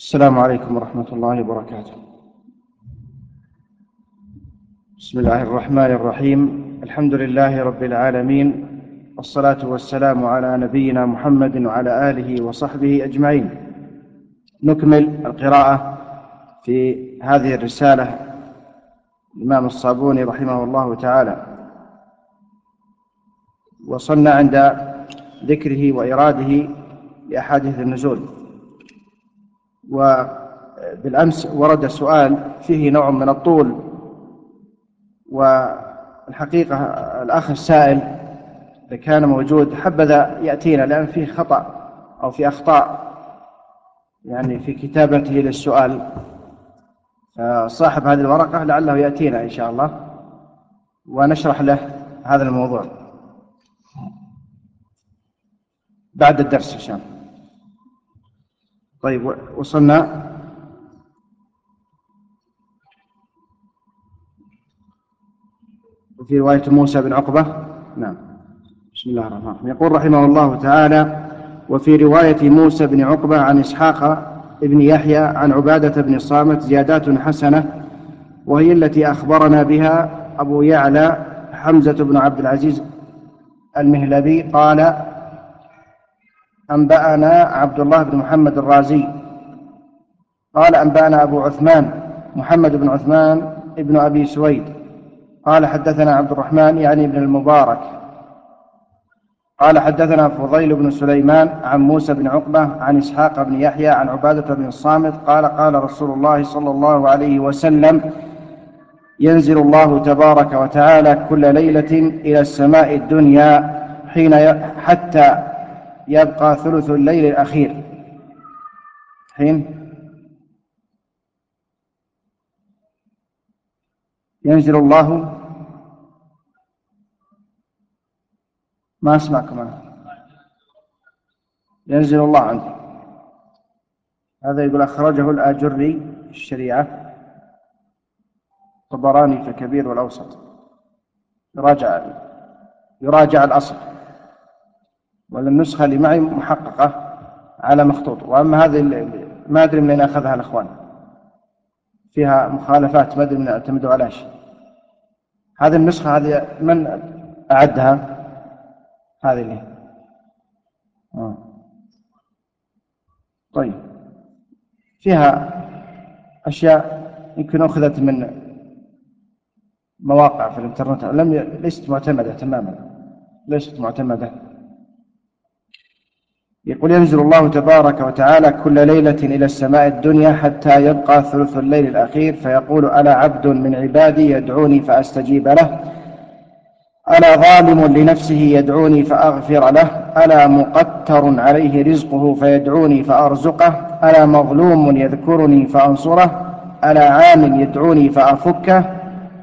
السلام عليكم ورحمة الله وبركاته. بسم الله الرحمن الرحيم، الحمد لله رب العالمين، والصلاة والسلام على نبينا محمد وعلى آله وصحبه أجمعين. نكمل القراءة في هذه الرسالة الإمام الصابوني رحمه الله تعالى. وصلنا عند ذكره وإراده لأحاديث النزول. وبالأمس ورد سؤال فيه نوع من الطول. والحقيقة الأخ السائل إذا كان موجود حبذا يأتينا لأن فيه خطأ أو في أخطاء يعني في كتابته للسؤال. فصاحب هذه الورقة لعله يأتينا إن شاء الله ونشرح له هذا الموضوع. بعد الدرس إن شاء الله. طيب وصلنا؟ وفي رواية موسى بن عقبة؟ نعم. بسم الله الرحمن الرحيم. يقول رحمه الله تعالى وفي رواية موسى بن عقبة عن إسحاق ابن يحيى عن عبادة بن الصامت زيادات حسنة وهي التي أخبرنا بها أبو يعلى حمزة بن عبد العزيز المهلبي قال أنبأنا عبد الله بن محمد الرازي. قال أنبأنا أبو عثمان محمد بن عثمان ابن أبي سويد. قال حدثنا عبد الرحمن يعني ابن المبارك. قال حدثنا فضيل بن سليمان عن موسى بن عقبة عن إسحاق بن يحيى عن عبادة بن الصامت. قال قال رسول الله صلى الله عليه وسلم ينزل الله تبارك وتعالى كل ليلة إلى السماء الدنيا حين حتى يبقى ثلث الليل الأخير. حين ينزل الله. ما أسمعكم ينزل الله عنه. هذا يقول أخرجه الآجري الشريعة. طبراني في الكبير والأوسط. يراجع يراجع الأصل. ولا النسخة اللي معي محققة على مخطوط. وأما هذه ما أدري من أين أخذها الأخوان. فيها مخالفات ما أدري من اعتمدوا على شيء هذه النسخة هذه من أعدها؟ هذه اللي آه. طيب. فيها أشياء يمكن أخذت من مواقع في الإنترنت لم ليست معتمدة تماما. ليست معتمدة. يقول ينزل الله تبارك وتعالى كل ليلة إلى السماء الدنيا حتى يبقى ثلث الليل الأخير فيقول ألا عبد من عبادي يدعوني فأستجيب له؟ ألا ظالم لنفسه يدعوني فأغفر له؟ ألا مقتر عليه رزقه فيدعوني فأرزقه؟ ألا مظلوم يذكرني فأنصره؟ ألا عام يدعوني فأفكه؟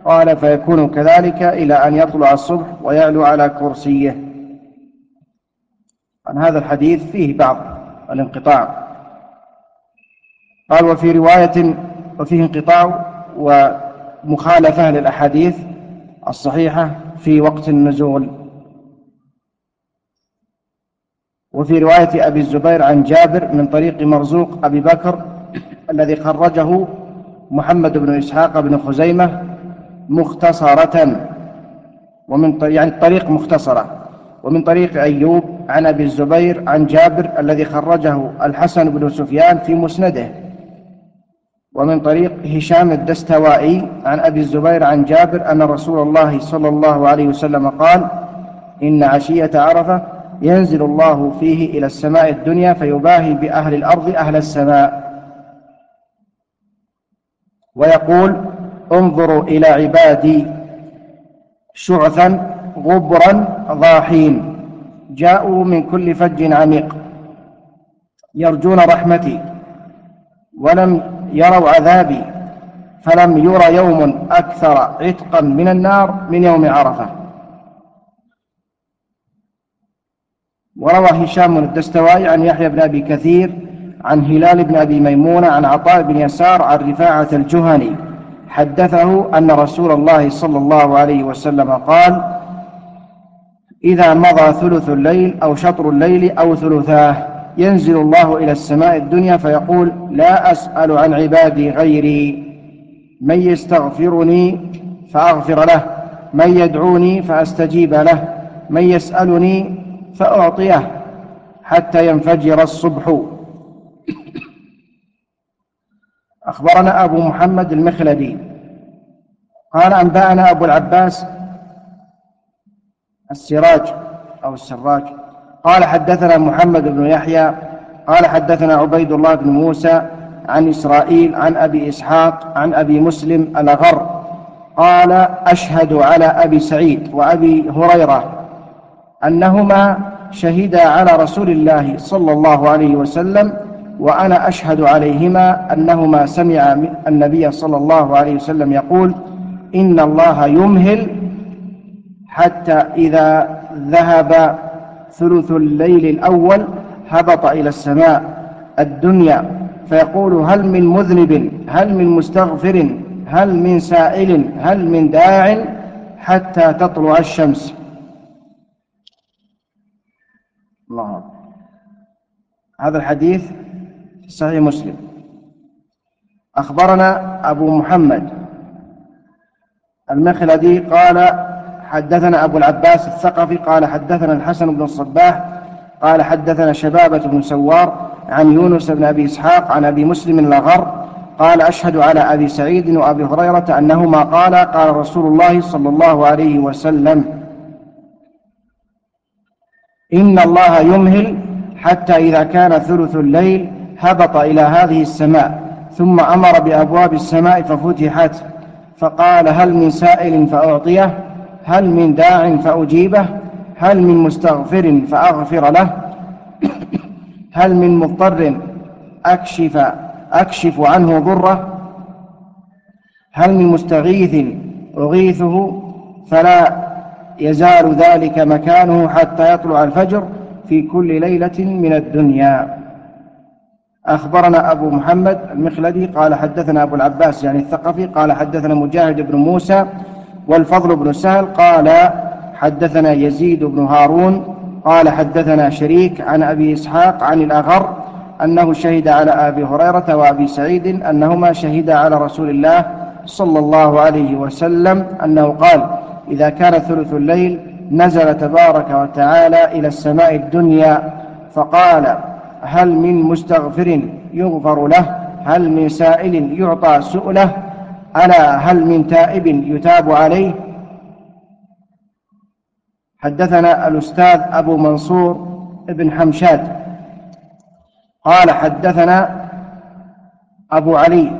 قال فيكون كذلك إلى أن يطلع الصبح ويعلو على كرسيه. عن هذا الحديث فيه بعض الانقطاع. قال وفي رواية وفيه انقطاع ومخالفة للأحاديث الصحيحة في وقت النزول. وفي رواية أبي الزبير عن جابر من طريق مرزوق أبي بكر الذي خرجه محمد بن إسحاق بن خزيمة مختصرة ومن يعني الطريق مختصرة. ومن طريق أيوب عن أبي الزبير عن جابر الذي خرجه الحسن بن سفيان في مسنده. ومن طريق هشام الدستوائي عن أبي الزبير عن جابر أن رسول الله صلى الله عليه وسلم قال إن عشية عرفة ينزل الله فيه إلى السماء الدنيا فيباهي بأهل الأرض أهل السماء. ويقول انظروا إلى عبادي شعثا غبرا ضاحين. جاءوا من كل فج عميق. يرجون رحمتي. ولم يروا عذابي. فلم ير يوم أكثر عتقا من النار من يوم عرفة. وروى هشام الدستوائي عن يحيى بن أبي كثير عن هلال بن أبي ميمونة عن عطاء بن يسار عن رفاعة الجهني. حدثه أن رسول الله صلى الله عليه وسلم قال إذا مضى ثلث الليل أو شطر الليل أو ثلثاه ينزل الله إلى السماء الدنيا فيقول لا أسأل عن عبادي غيري. من يستغفرني فأغفر له من يدعوني فأستجيب له من يسألني فأعطيه حتى ينفجر الصبح. أخبرنا أبو محمد المخلدي قال أنبأنا أبو العباس السراج أو السراج. قال حدثنا محمد بن يحيى قال حدثنا عبيد الله بن موسى عن إسرائيل عن أبي إسحاق عن أبي مسلم الأغر. قال أشهد على أبي سعيد وأبي هريرة أنهما شهدا على رسول الله صلى الله عليه وسلم وأنا أشهد عليهما أنهما سمع النبي صلى الله عليه وسلم يقول إن الله يمهل حتى إذا ذهب ثلث الليل الأول هبط إلى السماء الدنيا. فيقول هل من مذنب هل من مستغفر هل من سائل هل من داع حتى تطلع الشمس. الله هذا الحديث في صحيح مسلم. أخبرنا أبو محمد المخلدي قال حدثنا أبو العباس الثقفي قال حدثنا الحسن بن الصباح قال حدثنا شبابة بن سوار عن يونس بن أبي إسحاق عن أبي مسلم الأغر قال أشهد على أبي سعيد وأبي هريرة أنهما قال قال رسول الله صلى الله عليه وسلم إن الله يمهل حتى إذا كان ثلث الليل هبط إلى هذه السماء ثم أمر بأبواب السماء ففتحت فقال هل من سائل فأعطيه هل من داع فأجيبه؟ هل من مستغفر فأغفر له؟ هل من مضطر أكشف أكشف عنه ضره؟ هل من مستغيث أغيثه؟ فلا يزال ذلك مكانه حتى يطلع الفجر في كل ليلة من الدنيا. أخبرنا أبو محمد المخلدي قال حدثنا أبو العباس يعني الثقفي قال حدثنا مجاهد بن موسى والفضل بن سهل قال حدثنا يزيد بن هارون قال حدثنا شريك عن أبي إسحاق عن الأغر أنه شهد على أبي هريرة وأبي سعيد أنهما شهدا على رسول الله صلى الله عليه وسلم أنه قال إذا كان ثلث الليل نزل تبارك وتعالى إلى السماء الدنيا فقال هل من مستغفر يغفر له؟ هل من سائل يعطى سؤله؟ ألا هل من تائب يتاب عليه؟ حدثنا الأستاذ أبو منصور بن حمشاد. قال حدثنا أبو علي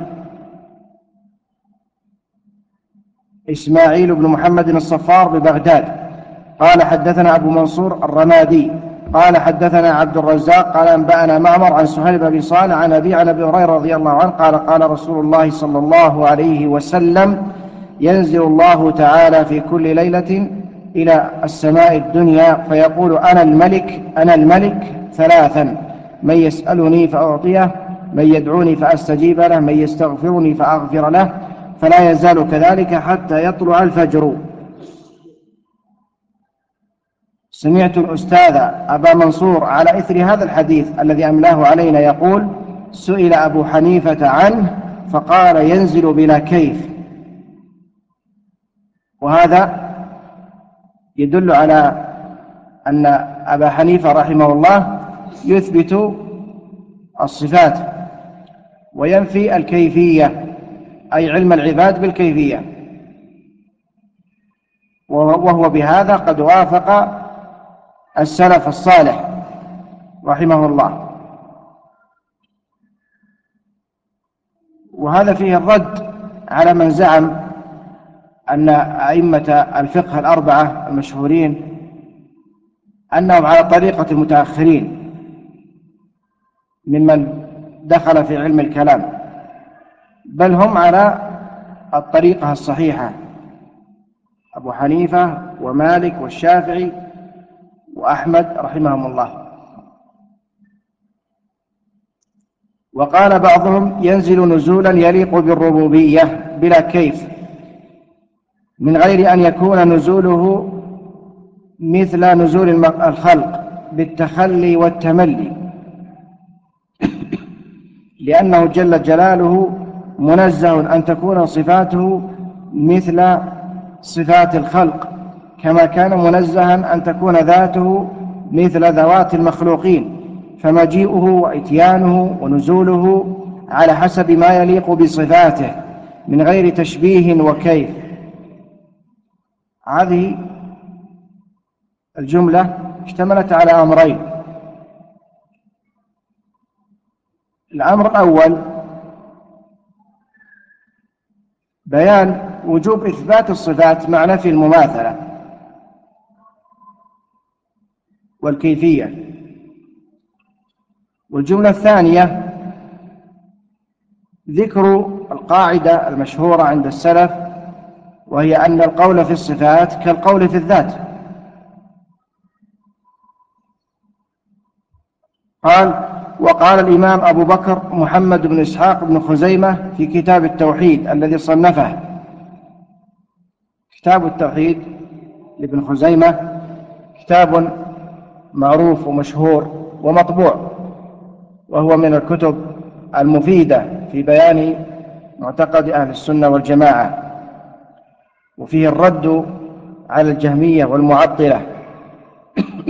إسماعيل بن محمد الصفار ببغداد. قال حدثنا أبو منصور الرمادي. قال حدثنا عبد الرزاق قال أنبأنا معمر عن سهيل بن أبي صالح عن أبي عن أبي هريرة رضي الله عنه قال قال رسول الله صلى الله عليه وسلم ينزل الله تعالى في كل ليلة إلى السماء الدنيا فيقول أنا الملك أنا الملك ثلاثا. من يسألني فأعطيه من يدعوني فأستجيب له من يستغفرني فأغفر له فلا يزال كذلك حتى يطلع الفجر. سمعت الأستاذ أبا منصور على إثر هذا الحديث الذي أملاه علينا يقول سئل أبو حنيفة عنه فقال ينزل بلا كيف. وهذا يدل على أن أبا حنيفة رحمه الله يثبت الصفات وينفي الكيفية أي علم العباد بالكيفية. وهو بهذا قد وافق السلف الصالح رحمه الله. وهذا فيه الرد على من زعم أن أئمة الفقه الأربعة المشهورين أنهم على طريقة المتأخرين ممن دخل في علم الكلام بل هم على الطريقة الصحيحة. أبو حنيفة ومالك والشافعي وأحمد رحمهم الله. وقال بعضهم ينزل نزولا يليق بالربوبية بلا كيف من غير أن يكون نزوله مثل نزول الخلق بالتخلي والتملي. لأنه جل جلاله منزه أن تكون صفاته مثل صفات الخلق. كما كان منزها أن تكون ذاته مثل ذوات المخلوقين فمجيئه وإتيانه ونزوله على حسب ما يليق بصفاته من غير تشبيه وكيف. هذه الجملة اشتملت على أمرين. الأمر الأول بيان وجوب إثبات الصفات مع نفي المماثلة. والكيفية. والجملة الثانية ذكر القاعدة المشهورة عند السلف وهي أن القول في الصفات كالقول في الذات. قال وقال الإمام أبو بكر محمد بن إسحاق بن خزيمة في كتاب التوحيد الذي صنفه. كتاب التوحيد لابن خزيمة كتاب معروف ومشهور ومطبوع وهو من الكتب المفيدة في بيان معتقد أهل السنة والجماعة وفيه الرد على الجهمية والمعطلة.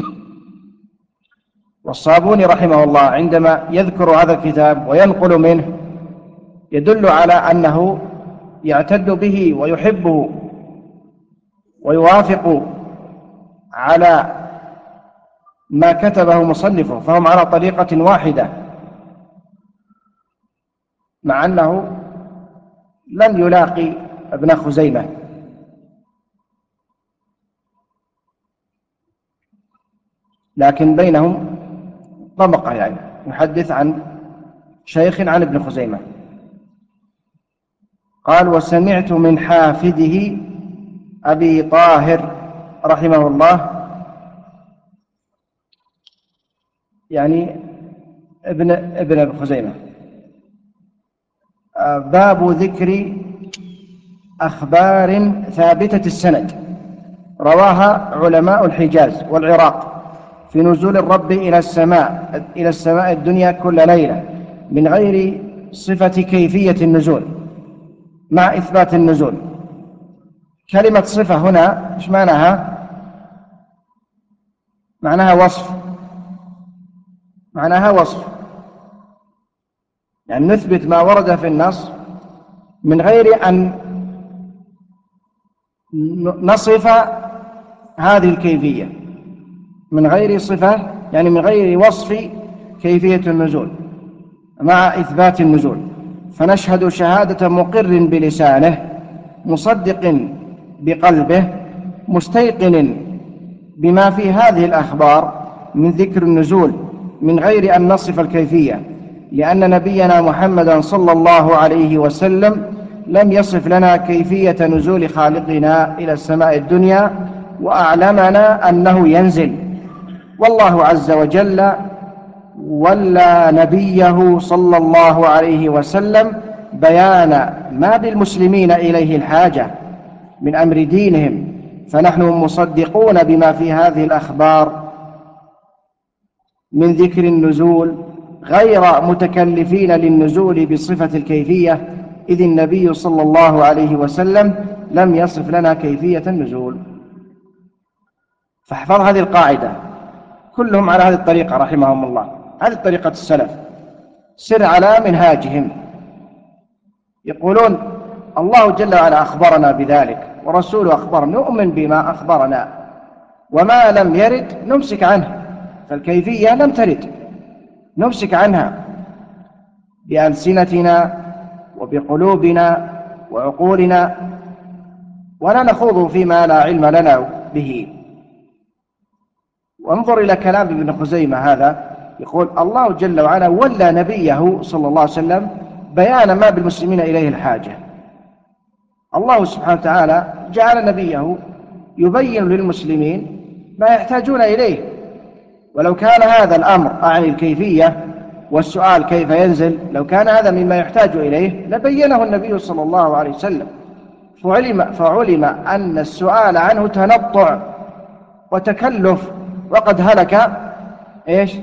والصابوني رحمه الله عندما يذكر هذا الكتاب وينقل منه يدل على أنه يعتد به ويحبه ويوافق على ما كتبه مصنفه فهم على طريقة واحدة. مع أنه لم يلاقي ابن خزيمة. لكن بينهم طبقة يعني. يحدث عن شيخ عن ابن خزيمة. قال وسمعت من حافده أبي طاهر رحمه الله يعني ابن ابن خزيمة. آه، باب ذكر أخبار ثابتة السند. رواها علماء الحجاز والعراق في نزول الرب إلى السماء إلى السماء الدنيا كل ليلة من غير صفة كيفية النزول مع إثبات النزول. كلمة صفة هنا إيش معناها؟ معناها وصف. معناها وصف. يعني نثبت ما ورد في النص من غير أن نصف هذه الكيفية. من غير صفة يعني من غير وصف كيفية النزول مع إثبات النزول. فنشهد شهادة مقر بلسانه مصدق بقلبه مستيقن بما في هذه الأخبار من ذكر النزول. من غير أن نصف الكيفية لأن نبينا محمدا صلى الله عليه وسلم لم يصف لنا كيفية نزول خالقنا إلى السماء الدنيا وأعلمنا أنه ينزل. والله عز وجل ولى نبيه صلى الله عليه وسلم بيان ما بالمسلمين إليه الحاجة من أمر دينهم فنحن مصدقون بما في هذه الأخبار من ذكر النزول غير متكلفين للنزول بصفة الكيفية إذ النبي صلى الله عليه وسلم لم يصف لنا كيفية النزول. فاحفظ هذه القاعدة. كلهم على هذه الطريقة رحمهم الله. هذه طريقة السلف. سر على منهاجهم. يقولون الله جل وعلا أخبرنا بذلك ورسوله أخبر نؤمن بما أخبرنا. وما لم يرد نمسك عنه. فالكيفية لم ترد. نمسك عنها بألسنتنا وبقلوبنا وعقولنا ولا نخوض فيما لا علم لنا به. وانظر إلى كلام ابن خزيمة هذا يقول الله جل وعلا ولى نبيه صلى الله عليه وسلم بيان ما بالمسلمين إليه الحاجة. الله سبحانه وتعالى جعل نبيه يبين للمسلمين ما يحتاجون إليه. ولو كان هذا الأمر أعني الكيفية والسؤال كيف ينزل لو كان هذا مما يحتاج إليه لبينه النبي صلى الله عليه وسلم. فعلم, فعلم أن السؤال عنه تنطع وتكلف وقد هلك إيش؟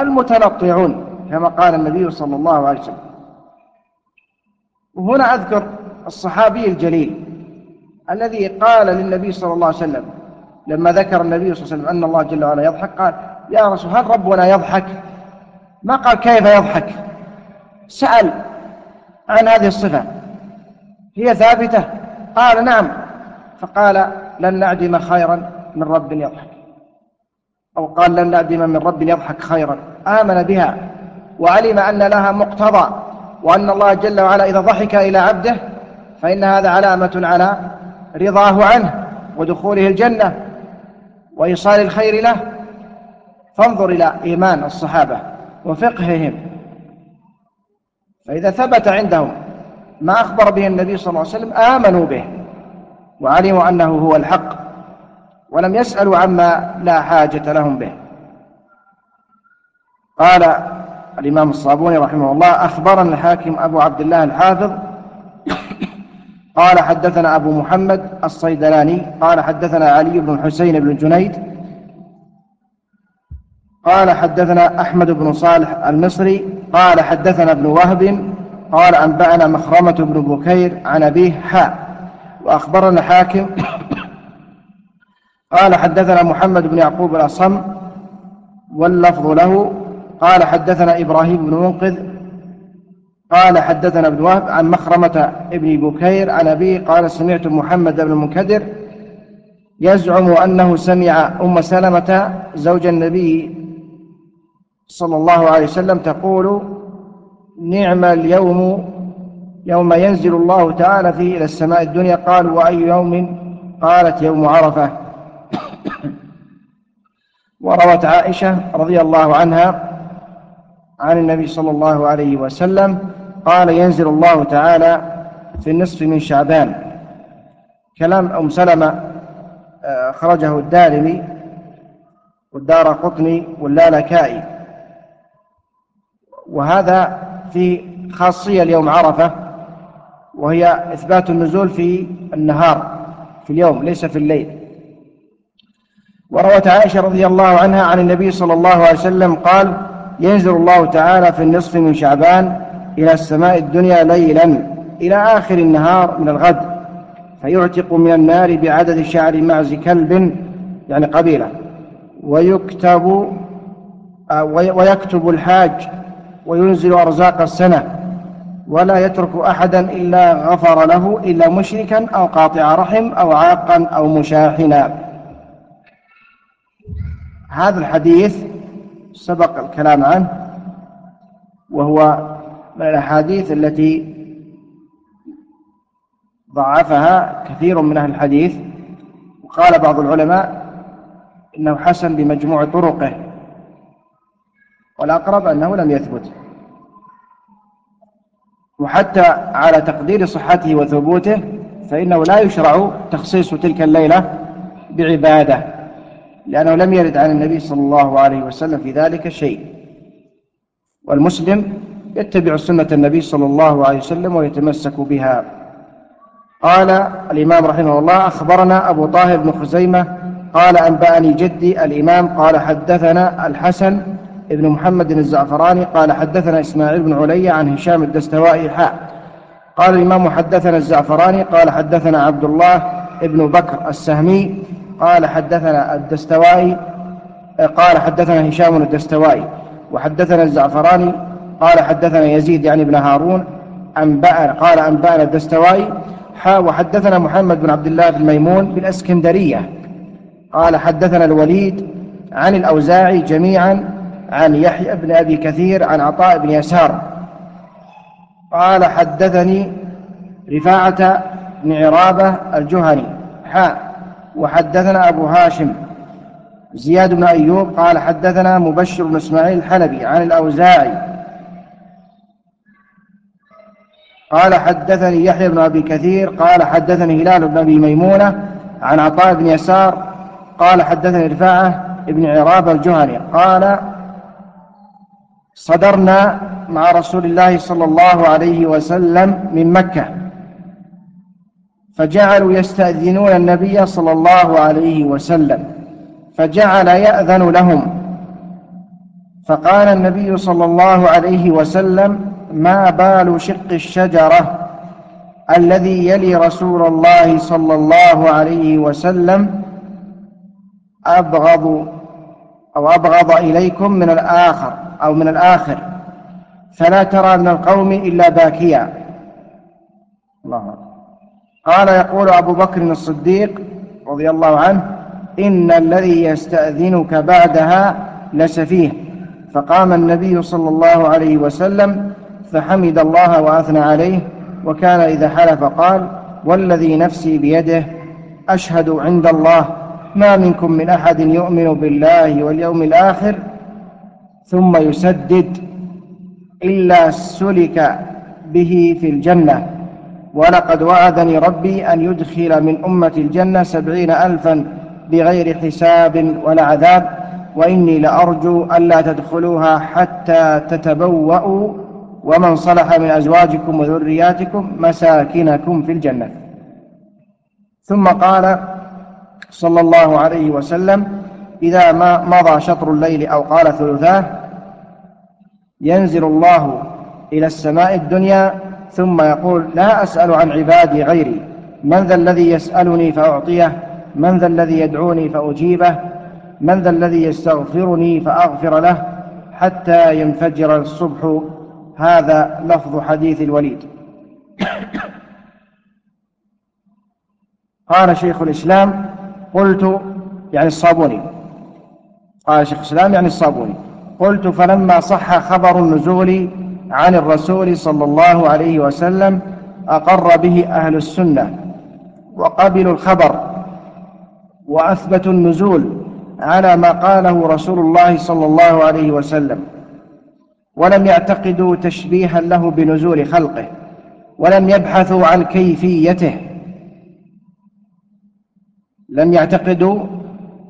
المتنطعون كما قال النبي صلى الله عليه وسلم. وهنا أذكر الصحابي الجليل الذي قال للنبي صلى الله عليه وسلم لما ذكر النبي صلى الله عليه وسلم أن الله جل وعلا يضحك قال يا رسول هل ربنا يضحك؟ ما قال كيف يضحك؟ سأل عن هذه الصفة. هي ثابتة؟ قال نعم. فقال لن نعدم خيرا من رب يضحك. أو قال لن نعدم من رب يضحك خيرا. آمن بها وعلم أن لها مقتضى وأن الله جل وعلا إذا ضحك إلى عبده فإن هذا علامة على رضاه عنه ودخوله الجنة وإيصال الخير له. فانظر إلى إيمان الصحابة وفقههم. فإذا ثبت عندهم ما أخبر به النبي صلى الله عليه وسلم آمنوا به وعلموا أنه هو الحق ولم يسألوا عما لا حاجة لهم به. قال الإمام الصابوني رحمه الله أخبرنا الحاكم أبو عبد الله الحافظ قال حدثنا أبو محمد الصيدلاني قال حدثنا علي بن الحسين بن جنيد قال حدثنا أحمد بن صالح المصري قال حدثنا ابن وهب قال أنبأنا مخرمة بن بكير عن أبيه حاء وأخبرنا الحاكم قال حدثنا محمد بن يعقوب الأصم واللفظ له قال حدثنا إبراهيم بن منقذ قال حدثنا ابن وهب عن مخرمة ابن بكير عن أبيه قال سمعت محمد بن المنكدر يزعم أنه سمع أم سلمة زوج النبي صلى الله عليه وسلم تقول نعم اليوم يوم ينزل الله تعالى فيه إلى السماء الدنيا. قال وأي يوم؟ قالت يوم عرفة. وروت عائشة رضي الله عنها عن النبي صلى الله عليه وسلم قال ينزل الله تعالى في النصف من شعبان. كلام أم سلمة آه، أخرجه الدارمي والدار قطني واللالكائي. وهذا في خاصية اليوم عرفة وهي إثبات النزول في النهار في اليوم ليس في الليل. وروت عائشة رضي الله عنها عن النبي صلى الله عليه وسلم قال ينزل الله تعالى في النصف من شعبان إلى السماء الدنيا ليلا إلى آخر النهار من الغد فيعتق من النار بعدد شعر معز كلب يعني قبيلة. ويكتب آه، ويكتب الحاج وينزل أرزاق السنة ولا يترك أحدا إلا غفر له إلا مشركا أو قاطع رحم أو عاقا أو مشاحنا. هذا الحديث سبق الكلام عنه وهو من الأحاديث التي ضعفها كثير من أهل الحديث. وقال بعض العلماء إنه حسن بمجموع طرقه. والأقرب أنه لم يثبت. وحتى على تقدير صحته وثبوته فإنه لا يشرع تخصيص تلك الليلة بعبادة لأنه لم يرد عن النبي صلى الله عليه وسلم في ذلك شيء. والمسلم يتبع سنة النبي صلى الله عليه وسلم ويتمسك بها. قال الإمام رحمه الله أخبرنا أبو طاهر بن خزيمة قال أنبأني جدي الإمام قال حدثنا الحسن ابن محمد الزعفراني قال حدثنا إسماعيل بن علي عن هشام الدستوائي حاء قال الإمام حدثنا الزعفراني قال حدثنا عبد الله ابن بكر السهمي قال حدثنا الدستوائي قال حدثنا هشام الدستوائي. وحدثنا الزعفراني قال حدثنا يزيد يعني ابن هارون أنبأنا قال أنبأنا الدستوائي حا. وحدثنا محمد بن عبد الله بن ميمون بالأسكندرية. قال حدثنا الوليد عن الأوزاعي جميعا عن يحيى بن أبي كثير عن عطاء بن يسار. قال حدثني رفاعة بن عرابة الجهني. حاء وحدثنا أبو هاشم زياد بن أيوب قال حدثنا مبشر بن إسماعيل الحلبي عن الأوزاعي. قال حدثني يحيى بن أبي كثير قال حدثني هلال بن أبي ميمونة عن عطاء بن يسار قال حدثني رفاعة بن عرابة الجهني قال صدرنا مع رسول الله صلى الله عليه وسلم من مكة. فجعلوا يستأذنون النبي صلى الله عليه وسلم. فجعل يأذن لهم. فقال النبي صلى الله عليه وسلم ما بال شق الشجرة الذي يلي رسول الله صلى الله عليه وسلم أبغض أو أبغض إليكم من الآخر أو من الآخر. فلا ترى من القوم إلا باكيا. الله قال يقول أبو بكر الصديق رضي الله عنه إن الذي يستأذنك بعدها لسفيه فقام النبي صلى الله عليه وسلم فحمد الله وأثنى عليه وكان إذا حلف قال والذي نفسي بيده أشهد عند الله ما منكم من أحد يؤمن بالله واليوم الآخر ثم يسدد إلا سلك به في الجنة. ولقد وعدني ربي أن يدخل من أمة الجنة سبعين ألفا بغير حساب ولا عذاب وإني لأرجو ألا تدخلوها حتى تتبوأوا ومن صلح من أزواجكم وذرياتكم مساكنكم في الجنة. ثم قال صلى الله عليه وسلم إذا ما مضى شطر الليل أو قال ثلثاه ينزل الله إلى السماء الدنيا ثم يقول لا أسأل عن عبادي غيري من ذا الذي يسألني فأعطيه من ذا الذي يدعوني فأجيبه من ذا الذي يستغفرني فأغفر له حتى ينفجر الصبح. هذا لفظ حديث الوليد. قال شيخ الإسلام قلت يعني الصابوني. قال شيخ الإسلام يعني الصابوني. قلت فلما صح خبر النزول عن الرسول صلى الله عليه وسلم أقر به أهل السنة وقبلوا الخبر وأثبتوا النزول على ما قاله رسول الله صلى الله عليه وسلم. ولم يعتقدوا تشبيها له بنزول خلقه ولم يبحثوا عن كيفيته. لم يعتقدوا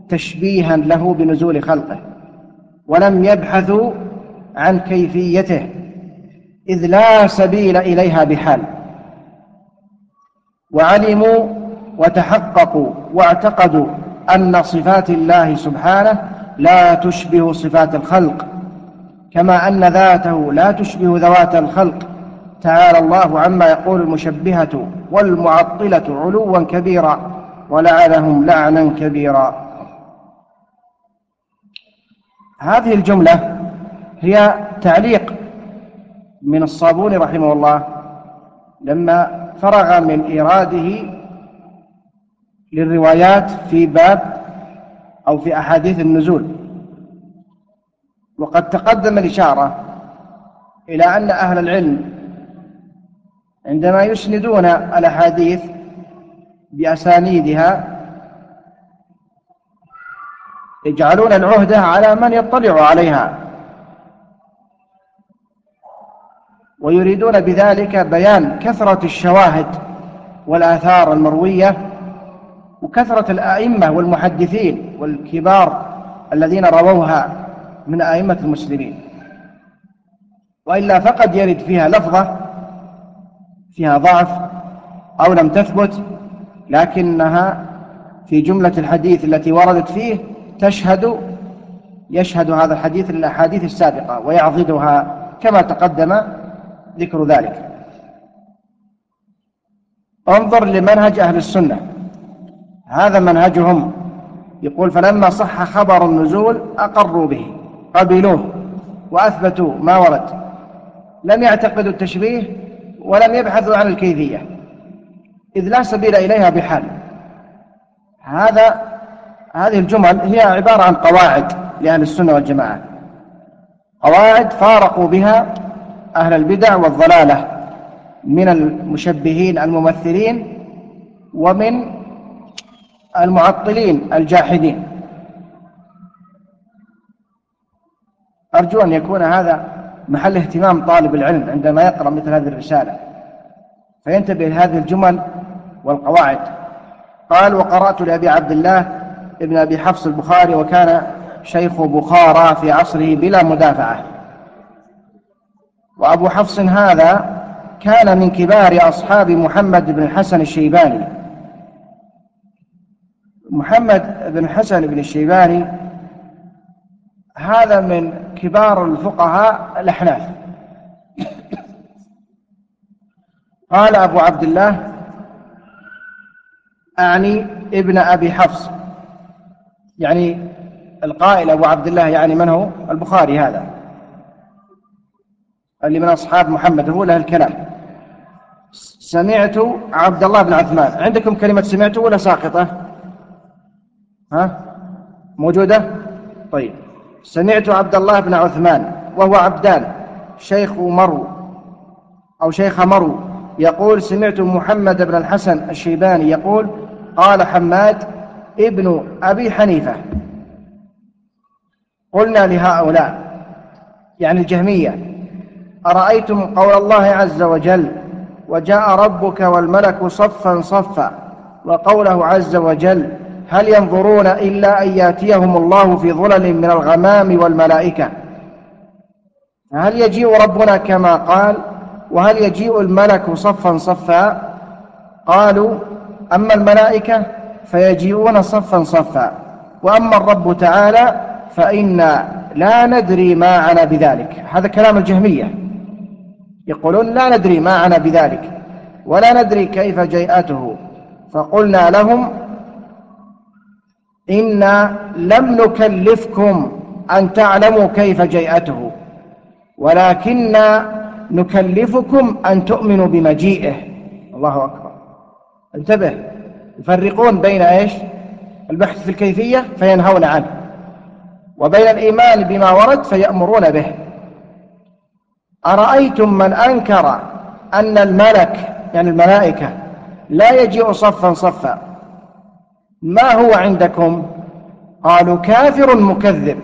تشبيها له بنزول خلقه ولم يبحثوا عن كيفيته إذ لا سبيل إليها بحال. وعلموا وتحققوا واعتقدوا أن صفات الله سبحانه لا تشبه صفات الخلق كما أن ذاته لا تشبه ذوات الخلق. تعالى الله عما يقول المشبهة والمعطلة علوا كبيرا. ولعنهم لعنا كبيرا. هذه الجملة هي تعليق من الصابون رحمه الله لما فرغ من إيراده للروايات في باب أو في أحاديث النزول. وقد تقدم الإشارة إلى أن أهل العلم عندما يسندون الأحاديث بأسانيدها. يجعلون العهدة على من يطلع عليها. ويريدون بذلك بيان كثرة الشواهد والآثار المروية وكثرة الأئمة والمحدثين والكبار الذين رووها من أئمة المسلمين. وإلا فقد يرد فيها لفظة فيها ضعف أو لم تثبت لكنها في جملة الحديث التي وردت فيه تشهد يشهد هذا الحديث للأحاديث السابقة ويعضدها كما تقدم ذكر ذلك. انظر لمنهج أهل السنة. هذا منهجهم. يقول فلما صح خبر النزول أقروا به قبلوه وأثبتوا ما ورد. لم يعتقدوا التشبيه ولم يبحثوا عن الكيفية. إذ لا سبيل إليها بحال. هذا هذه الجمل هي عبارة عن قواعد لأهل السنة والجماعة. قواعد فارقوا بها أهل البدع والضلالة من المشبهين الممثلين ومن المعطلين الجاحدين. أرجو أن يكون هذا محل اهتمام طالب العلم عندما يقرأ مثل هذه الرسالة. فينتبه لهذه الجمل والقواعد. قال وقرأت لأبي عبد الله ابن أبي حفص البخاري وكان شيخ بخارى في عصره بلا مدافعة. وأبو حفص هذا كان من كبار أصحاب محمد بن الحسن الشيباني. محمد بن الحسن بن الشيباني هذا من كبار الفقهاء الأحناف. قال أبو عبد الله أعني ابن أبي حفص. يعني القائل أبو عبد الله يعني من هو؟ البخاري هذا. اللي من أصحاب محمد هو له الكلام. سمعت عبد الله بن عثمان. عندكم كلمة سمعت ولا ساقطة؟ ها؟ موجودة؟ طيب. سمعت عبد الله بن عثمان وهو عبدان شيخ مرو أو شيخ مرو يقول سمعت محمد بن الحسن الشيباني يقول قال حماد ابن أبي حنيفة. قلنا لهؤلاء يعني الجهمية أرأيتم قول الله عز وجل وجاء ربك والملك صفا صفا وقوله عز وجل هل ينظرون إلا أن يأتيهم الله في ظلل من الغمام والملائكة هل يجيء ربنا كما قال وهل يجيء الملك صفا صفا قالوا أما الملائكة فيجيئون صفا صفا. وأما الرب تعالى فإنا لا ندري ما عنا بذلك. هذا كلام الجهمية. يقولون لا ندري ما عنا بذلك. ولا ندري كيف جيئته. فقلنا لهم إنا لم نكلفكم أن تعلموا كيف جيئته. ولكننا نكلفكم أن تؤمنوا بمجيئه. الله أكبر. انتبه يفرقون بين إيش؟ البحث في الكيفية فينهون عنه وبين الإيمان بما ورد فيأمرون به. أرأيتم من أنكر أن الملك يعني الملائكة لا يجيء صفا صفا؟ ما هو عندكم؟ قالوا كافر مكذب.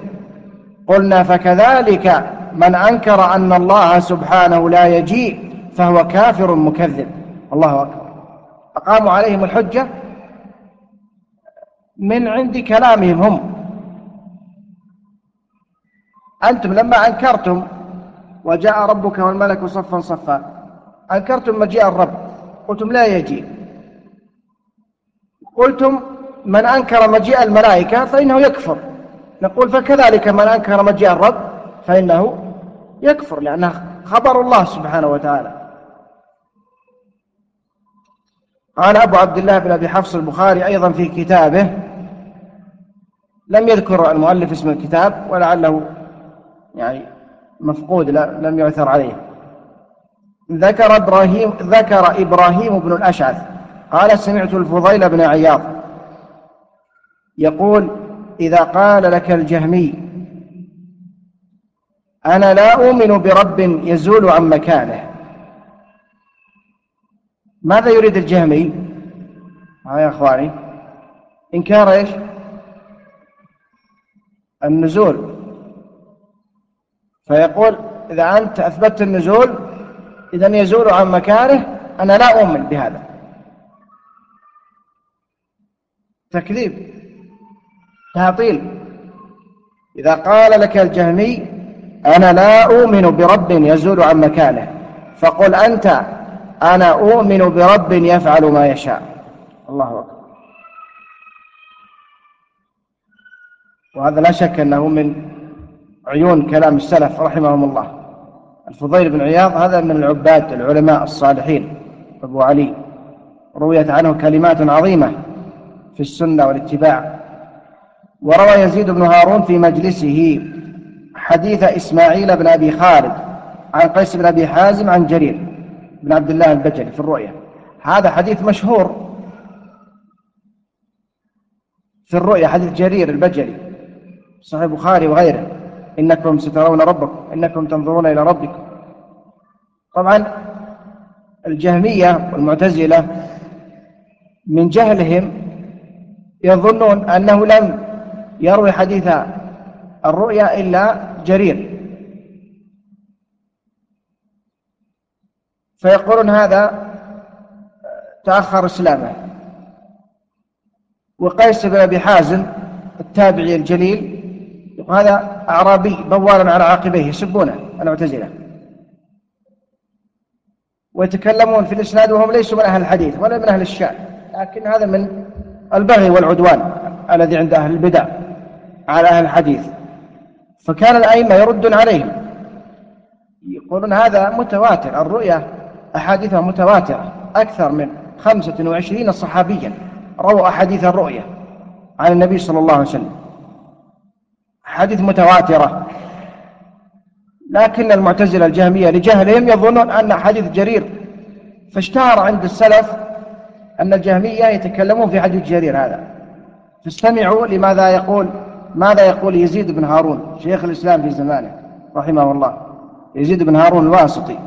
قلنا فكذلك من أنكر أن الله سبحانه لا يجيء فهو كافر مكذب. الله أكبر. أقاموا عليهم الحجة من عند كلامهم هم. أنتم لما أنكرتم وجاء ربك والملك صفا صفا أنكرتم مجيء الرب قلتم لا يجيء قلتم من أنكر مجيء الملائكة فإنه يكفر. نقول فكذلك من أنكر مجيء الرب فإنه يكفر لأنه خبر الله سبحانه وتعالى. قال أبو عبد الله بن أبي حفص البخاري أيضا في كتابه لم يذكر المؤلف اسم الكتاب ولعله يعني مفقود لم يعثر عليه. ذكر إبراهيم ذكر إبراهيم بن الأشعث. قال سمعت الفضيل بن عياض يقول إذا قال لك الجهمي أنا لا أؤمن برب يزول عن مكانه. ماذا يريد الجهمي؟ ها يا أخواني إنكار إيش؟ النزول. فيقول إذا أنت أثبتت النزول إذا يزول عن مكانه أنا لا أؤمن بهذا. تكذيب تعطيل. إذا قال لك الجهمي أنا لا أؤمن برب يزول عن مكانه فقل أنت أنا أؤمن برب يفعل ما يشاء. الله أكبر. وهذا لا شك أنه من عيون كلام السلف رحمهم الله. الفضيل بن عياض هذا من العباد العلماء الصالحين أبو علي. رويت عنه كلمات عظيمة في السنة والاتباع. وروى يزيد بن هارون في مجلسه حديث إسماعيل بن أبي خالد عن قيس بن أبي حازم عن جرير. بن عبد الله البجلي في الرؤيا. هذا حديث مشهور في الرؤيا حديث جرير البجلي صحيح البخاري وغيره. إنكم سترون ربكم إنكم تنظرون إلى ربكم. طبعا الجهمية والمعتزلة من جهلهم يظنون أنه لم يروي حديث الرؤيا إلا جرير. فيقولون هذا تأخر إسلامه. وقيس بن أبي حازم التابعي الجليل هذا أعرابي بوالا على عاقبيه يسبونه المعتزلة. ويتكلمون في الإسناد وهم ليسوا من أهل الحديث ولا من أهل الشأن لكن هذا من البغي والعدوان الذي عند أهل البدع على أهل الحديث. فكان الأئمة يردون عليهم. يقولون هذا متواتر الرؤيا أحاديثها متواترة أكثر من خمسة وعشرين صحابيا. رووا أحاديث الرؤيا عن النبي صلى الله عليه وسلم. حديث متواترة. لكن المعتزلة الجهمية لجهلهم يظنون أن حديث جرير. فاشتهر عند السلف أن الجهمية يتكلمون في حديث جرير هذا. فاستمعوا لماذا يقول ماذا يقول يزيد بن هارون شيخ الإسلام في زمانه رحمه الله. يزيد بن هارون الواسطي.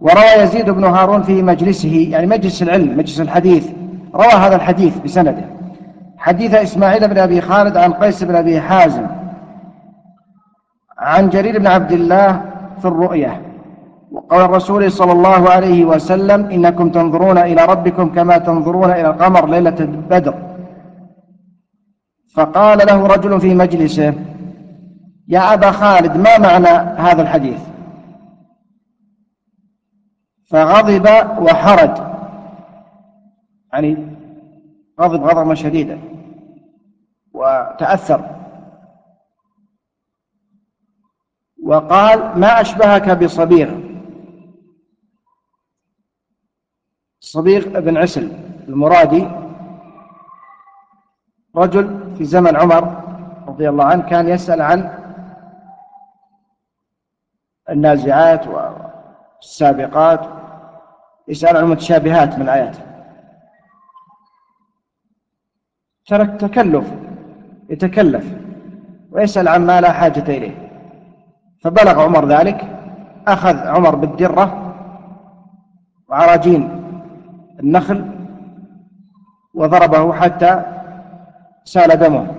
وروى يزيد بن هارون في مجلسه يعني مجلس العلم مجلس الحديث. روى هذا الحديث بسنده. حديث إسماعيل بن أبي خالد عن قيس بن أبي حازم. عن جرير بن عبد الله في الرؤية. وقال الرسول صلى الله عليه وسلم إنكم تنظرون إلى ربكم كما تنظرون إلى القمر ليلة بدر فقال له رجل في مجلسه يا أبا خالد ما معنى هذا الحديث؟ فغضب وحرج. يعني غضب غضبا شديدا وتأثر. وقال ما أشبهك بصبيغ؟ صبيغ بن عسل المرادي رجل في زمن عمر رضي الله عنه كان يسأل عن النازعات والسابقات يسأل عن المتشابهات من الآيات. ترك تكلف يتكلف ويسأل عن ما لا حاجة إليه. فبلغ عمر ذلك أخذ عمر بالدرة وعراجين النخل وضربه حتى سال دمه.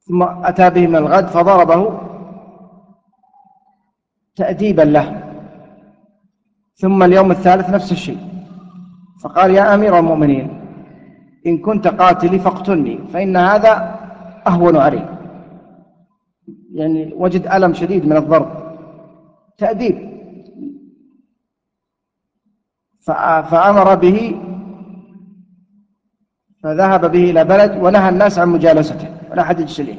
ثم أتى به من الغد فضربه تأديبا له. ثم اليوم الثالث نفس الشيء. فقال يا أمير المؤمنين إن كنت قاتلي فاقتلني فإن هذا أهون علي يعني وجد ألم شديد من الضرب تأديب. فأمر به فذهب به إلى بلد ونهى الناس عن مجالسته ولا أحد يجلس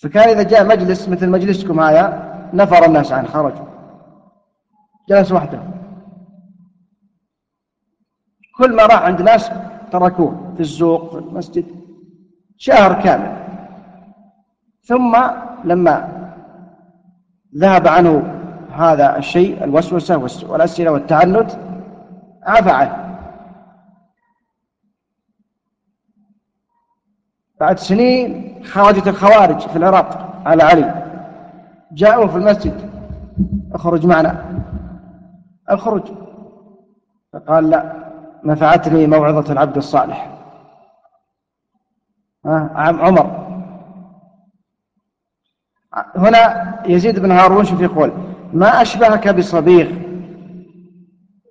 فكان إذا جاء مجلس مثل مجلسكم هذا نفر الناس عنه خرجوا. جلس وحده. كل ما راح عند ناس تركوه في السوق في المسجد شهر كامل. ثم لما ذهب عنه هذا الشيء الوسوسة والأسئلة والتعنت عفى عنه بعد سنين خرجت الخوارج في العراق على علي. جاءوا في المسجد اخرج معنا. اخرج فقال لا نفعتني موعظة العبد الصالح. ها عمر. هنا يزيد بن هارون شوف يقول؟ ما أشبهك بصبيغ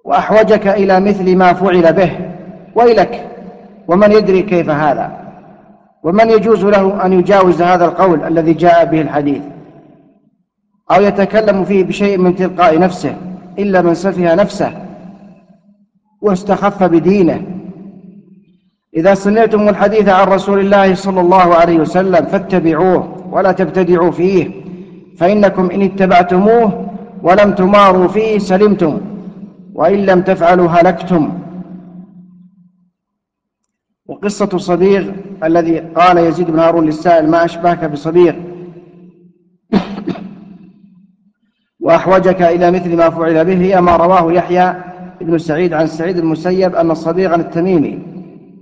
وأحوجك إلى مثل ما فعل به. ويلك ومن يدري كيف هذا؟ ومن يجوز له أن يجاوز هذا القول الذي جاء به الحديث؟ أو يتكلم فيه بشيء من تلقاء نفسه؟ إلا من سفه نفسه واستخف بدينه. إذا سمعتم الحديث عن رسول الله صلى الله عليه وسلم فاتبعوه ولا تبتدعوا فيه فإنكم إن اتبعتموه ولم تماروا فيه سلمتم وإن لم تفعلوا هلكتم. وقصة صبيغ الذي قال يزيد بن هارون للسائل ما أشبهك بصبيغ؟ وأحوجك إلى مثل ما فعل به هي ما رواه يحيى بن سعيد عن سعيد المسيب أن صبيغا التميمي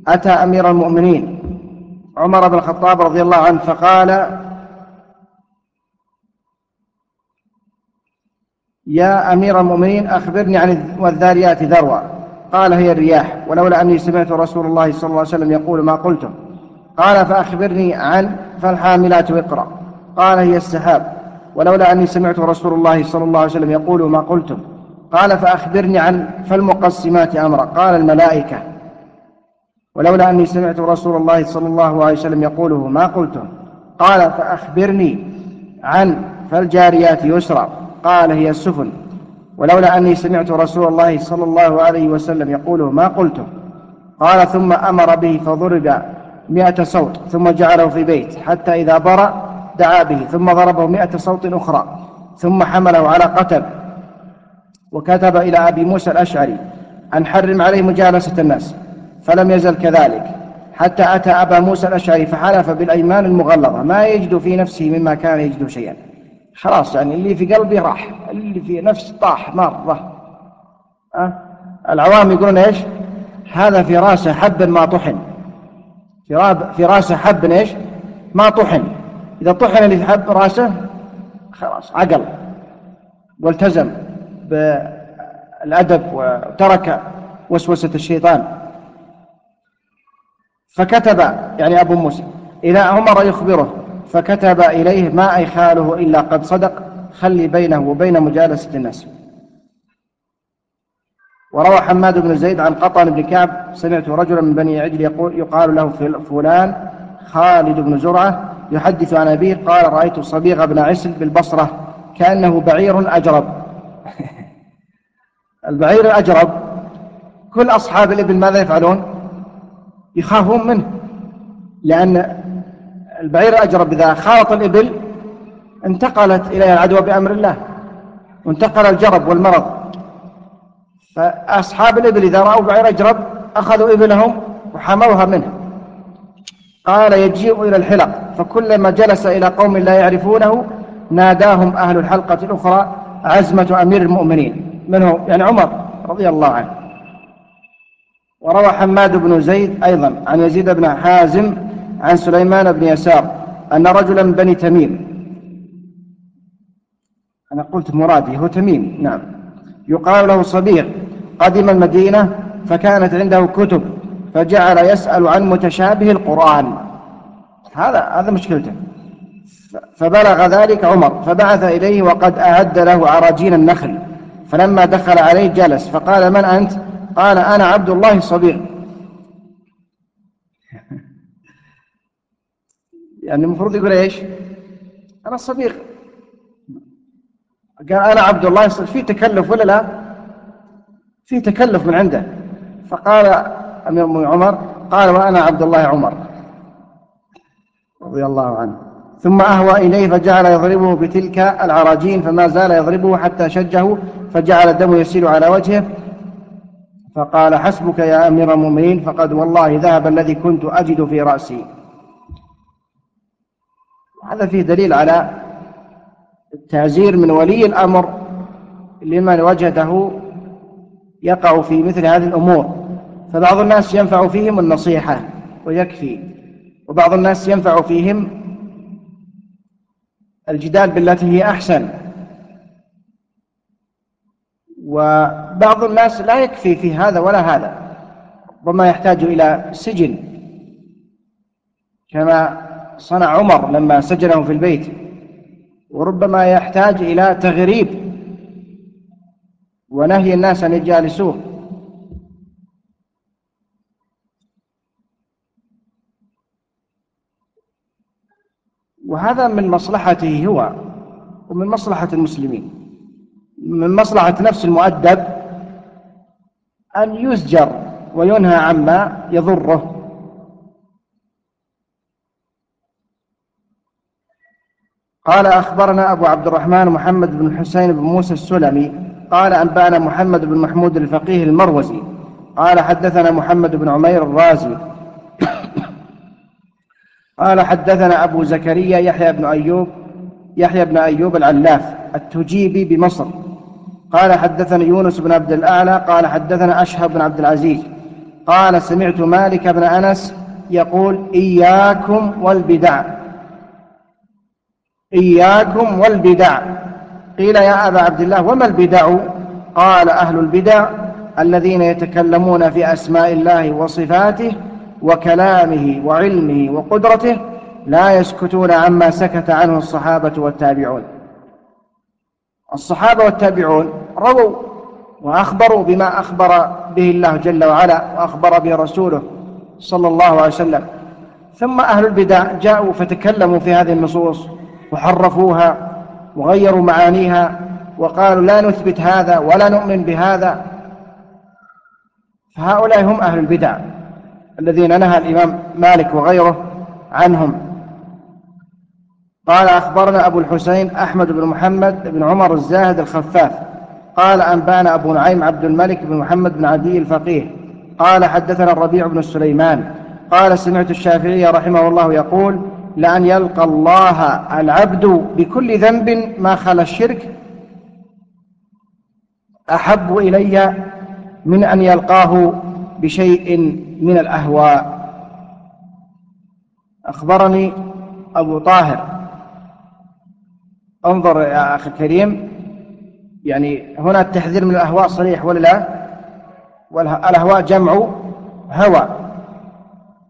أتى أمير المؤمنين عمر بن الخطاب رضي الله عنه فقال يا أمير المؤمنين أخبرني عن والذاريات ذروة. قال هي الرياح ولولا أني سمعت رسول الله صلى الله عليه وسلم يقول ما قلته قال فأخبرني عن فالحاملات وقرأ. قال هي السحاب. ولولا أني سمعت رسول الله صلى الله عليه وسلم يقول ما قلتم. قال فأخبرني عن فالمقسمات أمرا. قال الملائكة. ولولا أني سمعت رسول الله صلى الله عليه وسلم يقوله ما قلته قال فأخبرني عن فالجاريات يسرا. قال هي السفن. ولولا أني سمعت رسول الله صلى الله عليه وسلم يقوله ما قلته قال ثم أمر به فضرب مئة صوت ثم جعله في بيت حتى إذا برأ دعا به ثم ضربه مئة صوت أخرى ثم حمله على قتب وكتب إلى أبي موسى الأشعري أن حرم عليه مجالسة الناس فلم يزل كذلك. حتى أتى أبا موسى الأشعري فحلف بالأيمان المغلظة ما يجد في نفسه مما كان يجد شيئا. خلاص يعني اللي في قلبي راح اللي في نفسي طاح مرة. أه؟ العوام يقولون إيش؟ هذا في راسه حب ما طحن. في راسه حب إيش؟ ما طحن. إذا طحن حب رأسه خلاص عقل والتزم بالأدب وترك وسوسة الشيطان. فكتب يعني أبو موسى إلى عمر يخبره فكتب إليه ما أيخاله إلا قد صدق خلي بينه وبين مجالسة الناس. وروى حماد بن زيد عن قطن بن كعب سمعت رجلا من بني عجل يقول يقال له فلان خالد بن زرعة يحدث عن أبيه قال رأيت صبيغ بن عسل بالبصرة كأنه بعير أجرب. البعير الأجرب كل أصحاب الإبل ماذا يفعلون؟ يخافون منه. لأن البعير الأجرب إذا خالط الإبل انتقلت إليها العدوى بأمر الله. وانتقل الجرب والمرض. فأصحاب الإبل إذا رأوا بعير أجرب أخذوا إبلهم وحموها منه. قال يجيء إلى الحلق. فكلما جلس إلى قوم لا يعرفونه ناداهم أهل الحلقة الأخرى عزمة أمير المؤمنين. منه يعني عمر رضي الله عنه. وروى حماد بن زيد أيضا عن يزيد بن حازم عن سليمان بن يسار أن رجلا من بني تميم. أنا قلت مرادي هو تميم. نعم. يقال له صبيغ. قدم المدينة فكانت عنده كتب. فجعل يسأل عن متشابه القرآن. هذا هذا مشكلته. فبلغ ذلك عمر فبعث إليه وقد أعد له عراجين النخل فلما دخل عليه جلس فقال من أنت؟ قال أنا عبد الله الصبيغ يعني المفروض يقول إيش؟ أنا الصبيغ قال أنا عبد الله الصبيغ في تكلف ولا لا؟ في تكلف من عنده. فقال أمير عمر قال وأنا عبد الله عمر رضي الله عنه. ثم أهوى إليه فجعل يضربه بتلك العراجين فما زال يضربه حتى شجه فجعل الدم يسيل على وجهه. فقال حسبك يا أمير المؤمنين فقد والله ذهب الذي كنت أجد في رأسي. هذا فيه دليل على التعزير من ولي الأمر لمن وجده يقع في مثل هذه الأمور. فبعض الناس ينفع فيهم النصيحة ويكفي وبعض الناس ينفع فيهم الجدال بالتي هي أحسن. وبعض الناس لا يكفي في هذا ولا هذا ربما يحتاج إلى سجن. كما صنع عمر لما سجنه في البيت وربما يحتاج إلى تغريب ونهي الناس أن يجالسوه. وهذا من مصلحته هو ومن مصلحة المسلمين. من مصلحة نفس المؤدب أن يزجر وينهى عما يضره. قال أخبرنا أبو عبد الرحمن محمد بن الحسين بن موسى السلمي قال أنبأنا محمد بن محمود الفقيه المروزي قال حدثنا محمد بن عمير الرازي قال حدثنا أبو زكريا يحيى بن أيوب يحيى بن أيوب العلاف التجيبي بمصر. قال حدثنا يونس بن عبد الأعلى قال حدثنا أشهب بن عبد العزيز. قال سمعت مالك بن أنس يقول إياكم والبدع. إياكم والبدع. قيل يا أبا عبد الله وما البدع؟ قال أهل البدع الذين يتكلمون في أسماء الله وصفاته وكلامه وعلمه وقدرته لا يسكتون عما سكت عنه الصحابة والتابعون. الصحابة والتابعون رووا وأخبروا بما أخبر به الله جل وعلا وأخبر به رسوله صلى الله عليه وسلم. ثم أهل البدع جاءوا فتكلموا في هذه النصوص وحرفوها وغيروا معانيها وقالوا لا نثبت هذا ولا نؤمن بهذا. فهؤلاء هم أهل البدع. الذين نهى الإمام مالك وغيره عنهم. قال أخبرنا أبو الحسين أحمد بن محمد بن عمر الزاهد الخفاف. قال أنبأنا أبو نعيم عبد الملك بن محمد بن عدي الفقيه. قال حدثنا الربيع بن سليمان. قال سمعت الشافعي رحمه الله يقول لأن يلقى الله العبد بكل ذنب ما خلا الشرك أحب إلي من أن يلقاه بشيء من الأهواء. أخبرني أبو طاهر. انظر يا أخي الكريم. يعني هنا التحذير من الأهواء صريح ولا لا؟ والأهواء جمع هوى.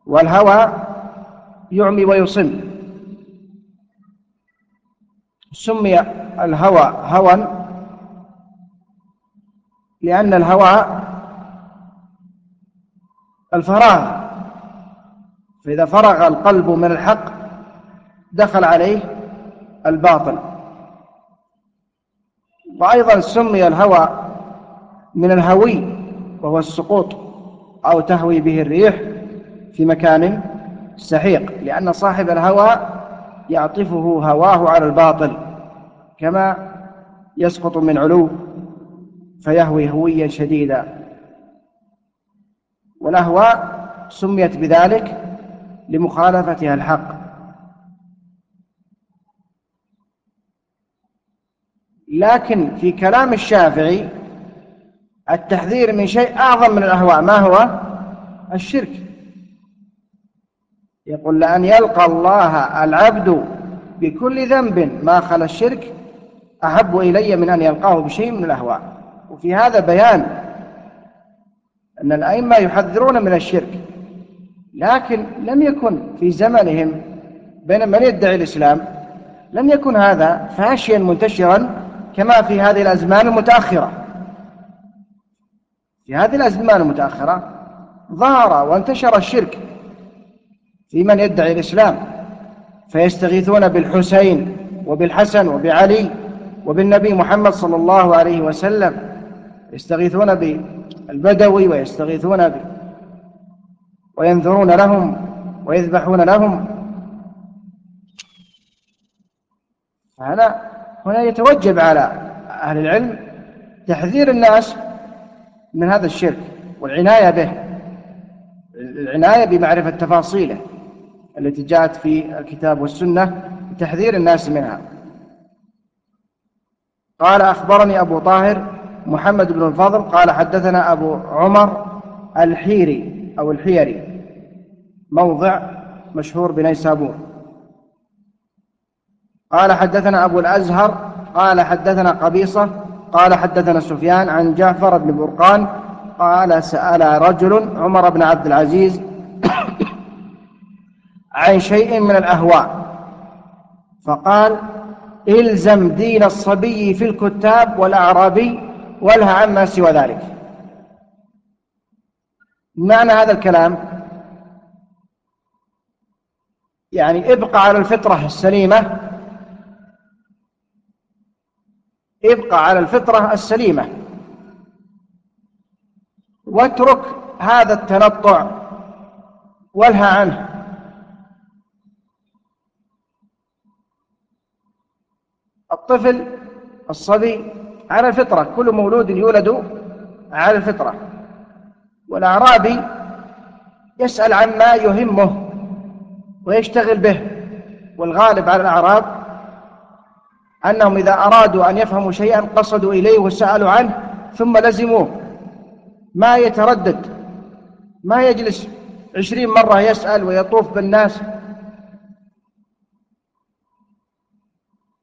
والهوى يعمي ويصم. سمي الهوى هوى لأن الهوى الفراغ. فإذا فرغ القلب من الحق دخل عليه الباطل. وأيضا سمي الهوى من الهوي وهو السقوط أو تهوي به الريح في مكان سحيق. لأن صاحب الهوى يعطفه هواه على الباطل كما يسقط من علو فيهوي هويا شديدا. والأهواء سميت بذلك لمخالفتها الحق. لكن في كلام الشافعي التحذير من شيء أعظم من الأهواء ما هو؟ الشرك. يقول لأن يلقى الله العبد بكل ذنب ما خلا الشرك أحب إلي من أن يلقاه بشيء من الأهواء. وفي هذا بيان أن الأئمة يحذرون من الشرك لكن لم يكن في زمنهم بين من يدعي الإسلام لم يكن هذا فاشيا منتشرا كما في هذه الأزمان المتأخرة. في هذه الأزمان المتأخرة ظهر وانتشر الشرك في من يدعي الإسلام فيستغيثون بالحسين وبالحسن وبعلي وبالنبي محمد صلى الله عليه وسلم يستغيثون بالبدوي ويستغيثون ب وينذرون لهم ويذبحون لهم. فهنا هنا يتوجب على أهل العلم تحذير الناس من هذا الشرك والعناية به العناية بمعرفة تفاصيله التي جاءت في الكتاب والسنة لتحذير الناس منها. قال أخبرني أبو طاهر محمد بن الفضل قال حدثنا أبو عمر الحيري أو الحيري موضع مشهور بنيسابور. قال حدثنا أبو الأزهر قال حدثنا قبيصة قال حدثنا سفيان عن جعفر بن برقان قال سأل رجل عمر بن عبد العزيز عن شيء من الأهواء فقال إلزم دين الصبي في الكتاب والأعرابي والها عما سوى ذلك. معنى هذا الكلام يعني ابقى على الفطرة السليمة ابقى على الفطرة السليمة واترك هذا التنطع والها عنه. الطفل الصبي على الفطرة. كل مولود يولد على الفطرة. والأعرابي يسأل عما يهمه ويشتغل به. والغالب على الأعراب أنهم إذا أرادوا أن يفهموا شيئا قصدوا إليه وسألوا عنه ثم لزموه. ما يتردد ما يجلس. عشرين مرة يسأل ويطوف بالناس.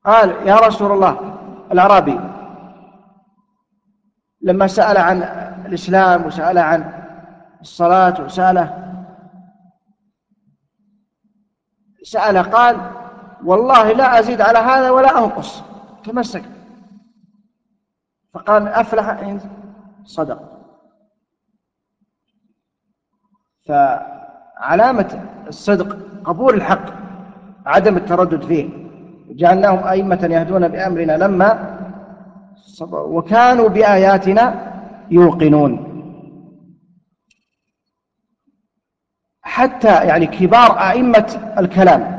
قال يا رسول الله الأعرابي لما سأل عن الإسلام وسأل عن الصلاة وسأله سأله قال والله لا أزيد على هذا ولا أنقص تمسك. فقال أفلح إن صدق. فعلامة الصدق قبول الحق عدم التردد فيه. جعلناهم أئمة يهدون بأمرنا لما وكانوا بآياتنا يوقنون. حتى يعني كبار أئمة الكلام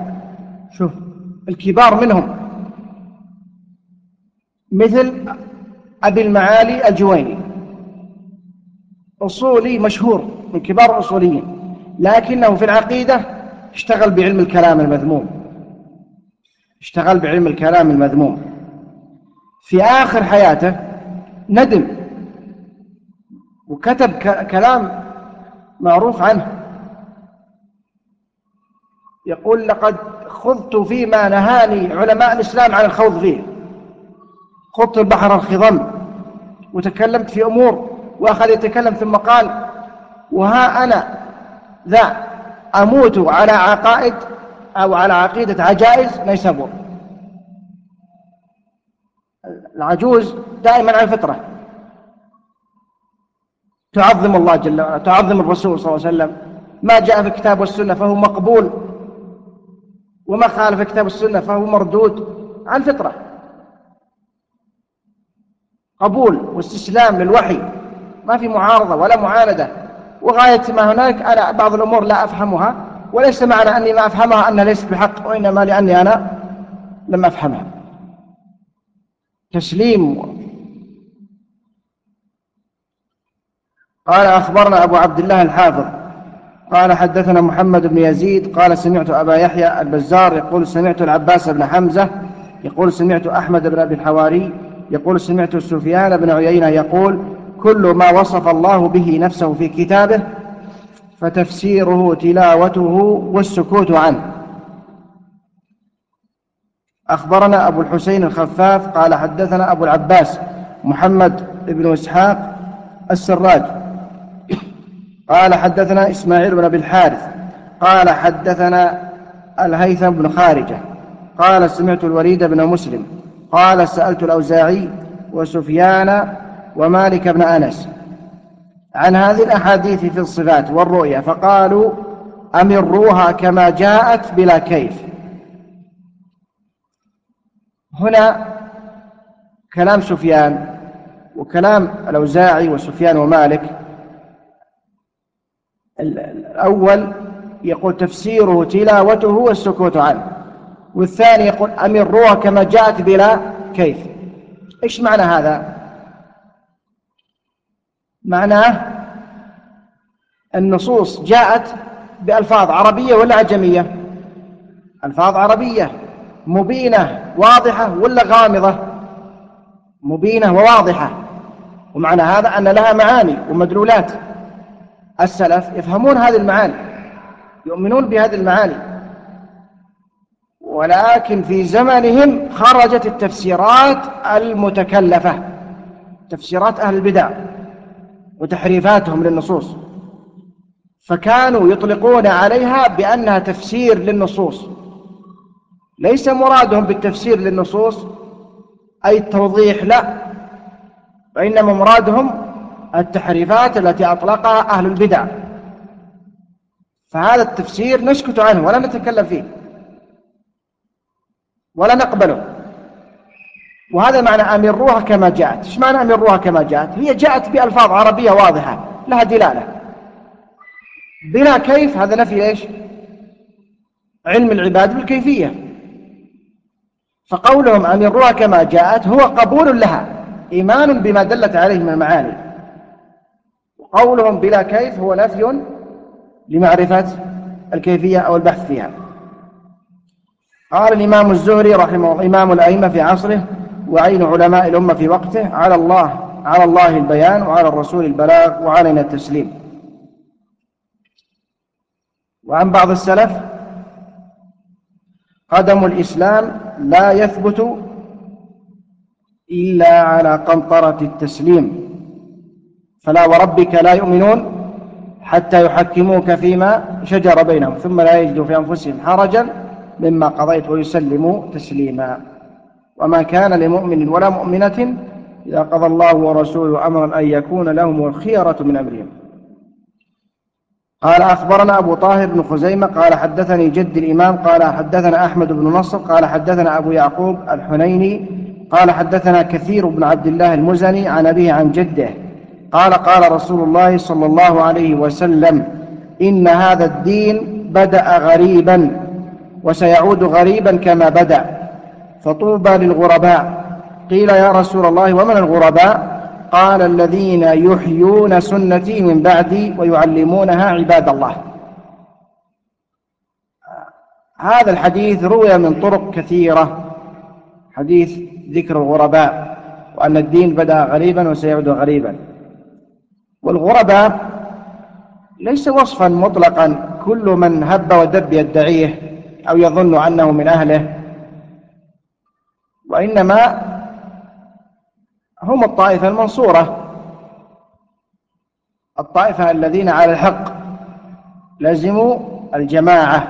شوف الكبار منهم مثل أبي المعالي الجويني أصولي مشهور من كبار الأصوليين لكنه في العقيدة اشتغل بعلم الكلام المذموم اشتغل بعلم الكلام المذموم. في آخر حياته ندم وكتب كلام معروف عنه. يقول لقد خضت فيما نهاني علماء الإسلام عن الخوض فيه. خضت البحر الخضم وتكلمت في أمور وأخذ يتكلم ثم قال وها أنا ذا أموت على عقائد أو على عقيدة عجائز نيسابور العجوز دائما على الفطرة. تعظم الله جل وعلا تعظم الرسول صلى الله عليه وسلم. ما جاء في الكتاب والسنة فهو مقبول وما خالف الكتاب والسنة فهو مردود عن الفطرة. قبول واستسلام للوحي ما في معارضة ولا معاندة. وغاية ما هناك أنا بعض الأمور لا أفهمها وليس معنى أني ما أفهمها أنها ليست بحق وإنما لأني أنا لم أفهمها. تسليم. قال أخبرنا أبو عبد الله الحافظ. قال حدثنا محمد بن يزيد. قال سمعت أبا يحيى البزار يقول سمعت العباس بن حمزة يقول سمعت أحمد بن أبي الحواري يقول سمعت سفيان بن عيينة يقول كل ما وصف الله به نفسه في كتابه فتفسيره تلاوته والسكوت عنه. أخبرنا أبو الحسين الخفاف قال حدثنا أبو العباس محمد بن إسحاق السراج. قال حدثنا إسماعيل بن أبي الحارث. قال حدثنا الهيثم بن خارجة. قال سمعت الوليد بن مسلم. قال سألت الأوزاعي وسفيان ومالك بن أنس عن هذه الأحاديث في الصفات والرؤيا فقالوا أمروها كما جاءت بلا كيف. هنا كلام سفيان وكلام الأوزاعي وسفيان ومالك. الأول يقول تفسيره تلاوته والسكوت عنه والثاني يقول أمروها كما جاءت بلا كيف. إيش معنى هذا؟ معناه النصوص جاءت بألفاظ عربية ولا عجمية ألفاظ عربية. مبينة واضحة ولا غامضة؟ مبينة وواضحة. ومعنى هذا أن لها معاني ومدلولات. السلف يفهمون هذه المعاني يؤمنون بهذه المعاني. ولكن في زمنهم خرجت التفسيرات المتكلفة تفسيرات أهل البدع وتحريفاتهم للنصوص. فكانوا يطلقون عليها بأنها تفسير للنصوص. ليس مرادهم بالتفسير للنصوص أي التوضيح لا وإنما مرادهم التحريفات التي أطلقها أهل البدع. فهذا التفسير نسكت عنه ولا نتكلم فيه ولا نقبله. وهذا معنى أمروها كما جاءت. إيش معنى أمروها كما جاءت؟ هي جاءت بألفاظ عربية واضحة لها دلالة. بلا كيف هذا نفي إيش؟ علم العباد بالكيفية. فقولهم أمروها كما جاءت هو قبول لها إيمان بما دلت عليه من المعاني. وقولهم بلا كيف هو نفي لمعرفة الكيفية أو البحث فيها. قال الإمام الزهري رحمه الله إمام الأئمة في عصره وعين علماء الأمة في وقته على الله على الله البيان وعلى الرسول البلاغ وعلينا التسليم. وعن بعض السلف قدم الإسلام لا يثبت إلا على قنطرة التسليم. فلا وربك لا يؤمنون حتى يحكموك فيما شجر بينهم ثم لا يجدوا في أنفسهم حرجا مما قضيت ويسلموا تسليما. وما كان لمؤمن ولا مؤمنة إذا قضى الله ورسوله أمرا أن يكون لهم الخيرة من أمرهم. قال أخبرنا أبو طاهر بن خزيمة قال حدثني جد الإمام قال حدثنا أحمد بن نصر قال حدثنا أبو يعقوب الحنيني قال حدثنا كثير بن عبد الله المزني عن أبيه عن جده. قال قال رسول الله صلى الله عليه وسلم إن هذا الدين بدأ غريبا وسيعود غريبا كما بدأ. فطوبى للغرباء. قيل يا رسول الله ومن الغرباء؟ قال الذين يحيون سنتي من بعدي ويعلمونها عباد الله. هذا الحديث روي من طرق كثيرة. حديث ذكر الغرباء وأن الدين بدأ غريبا وسيعود غريبا. والغرباء ليس وصفا مطلقا. كل من هب ودب يدعيه أو يظن أنه من أهله وإنما هم الطائفة المنصورة. الطائفة الذين على الحق لزموا الجماعة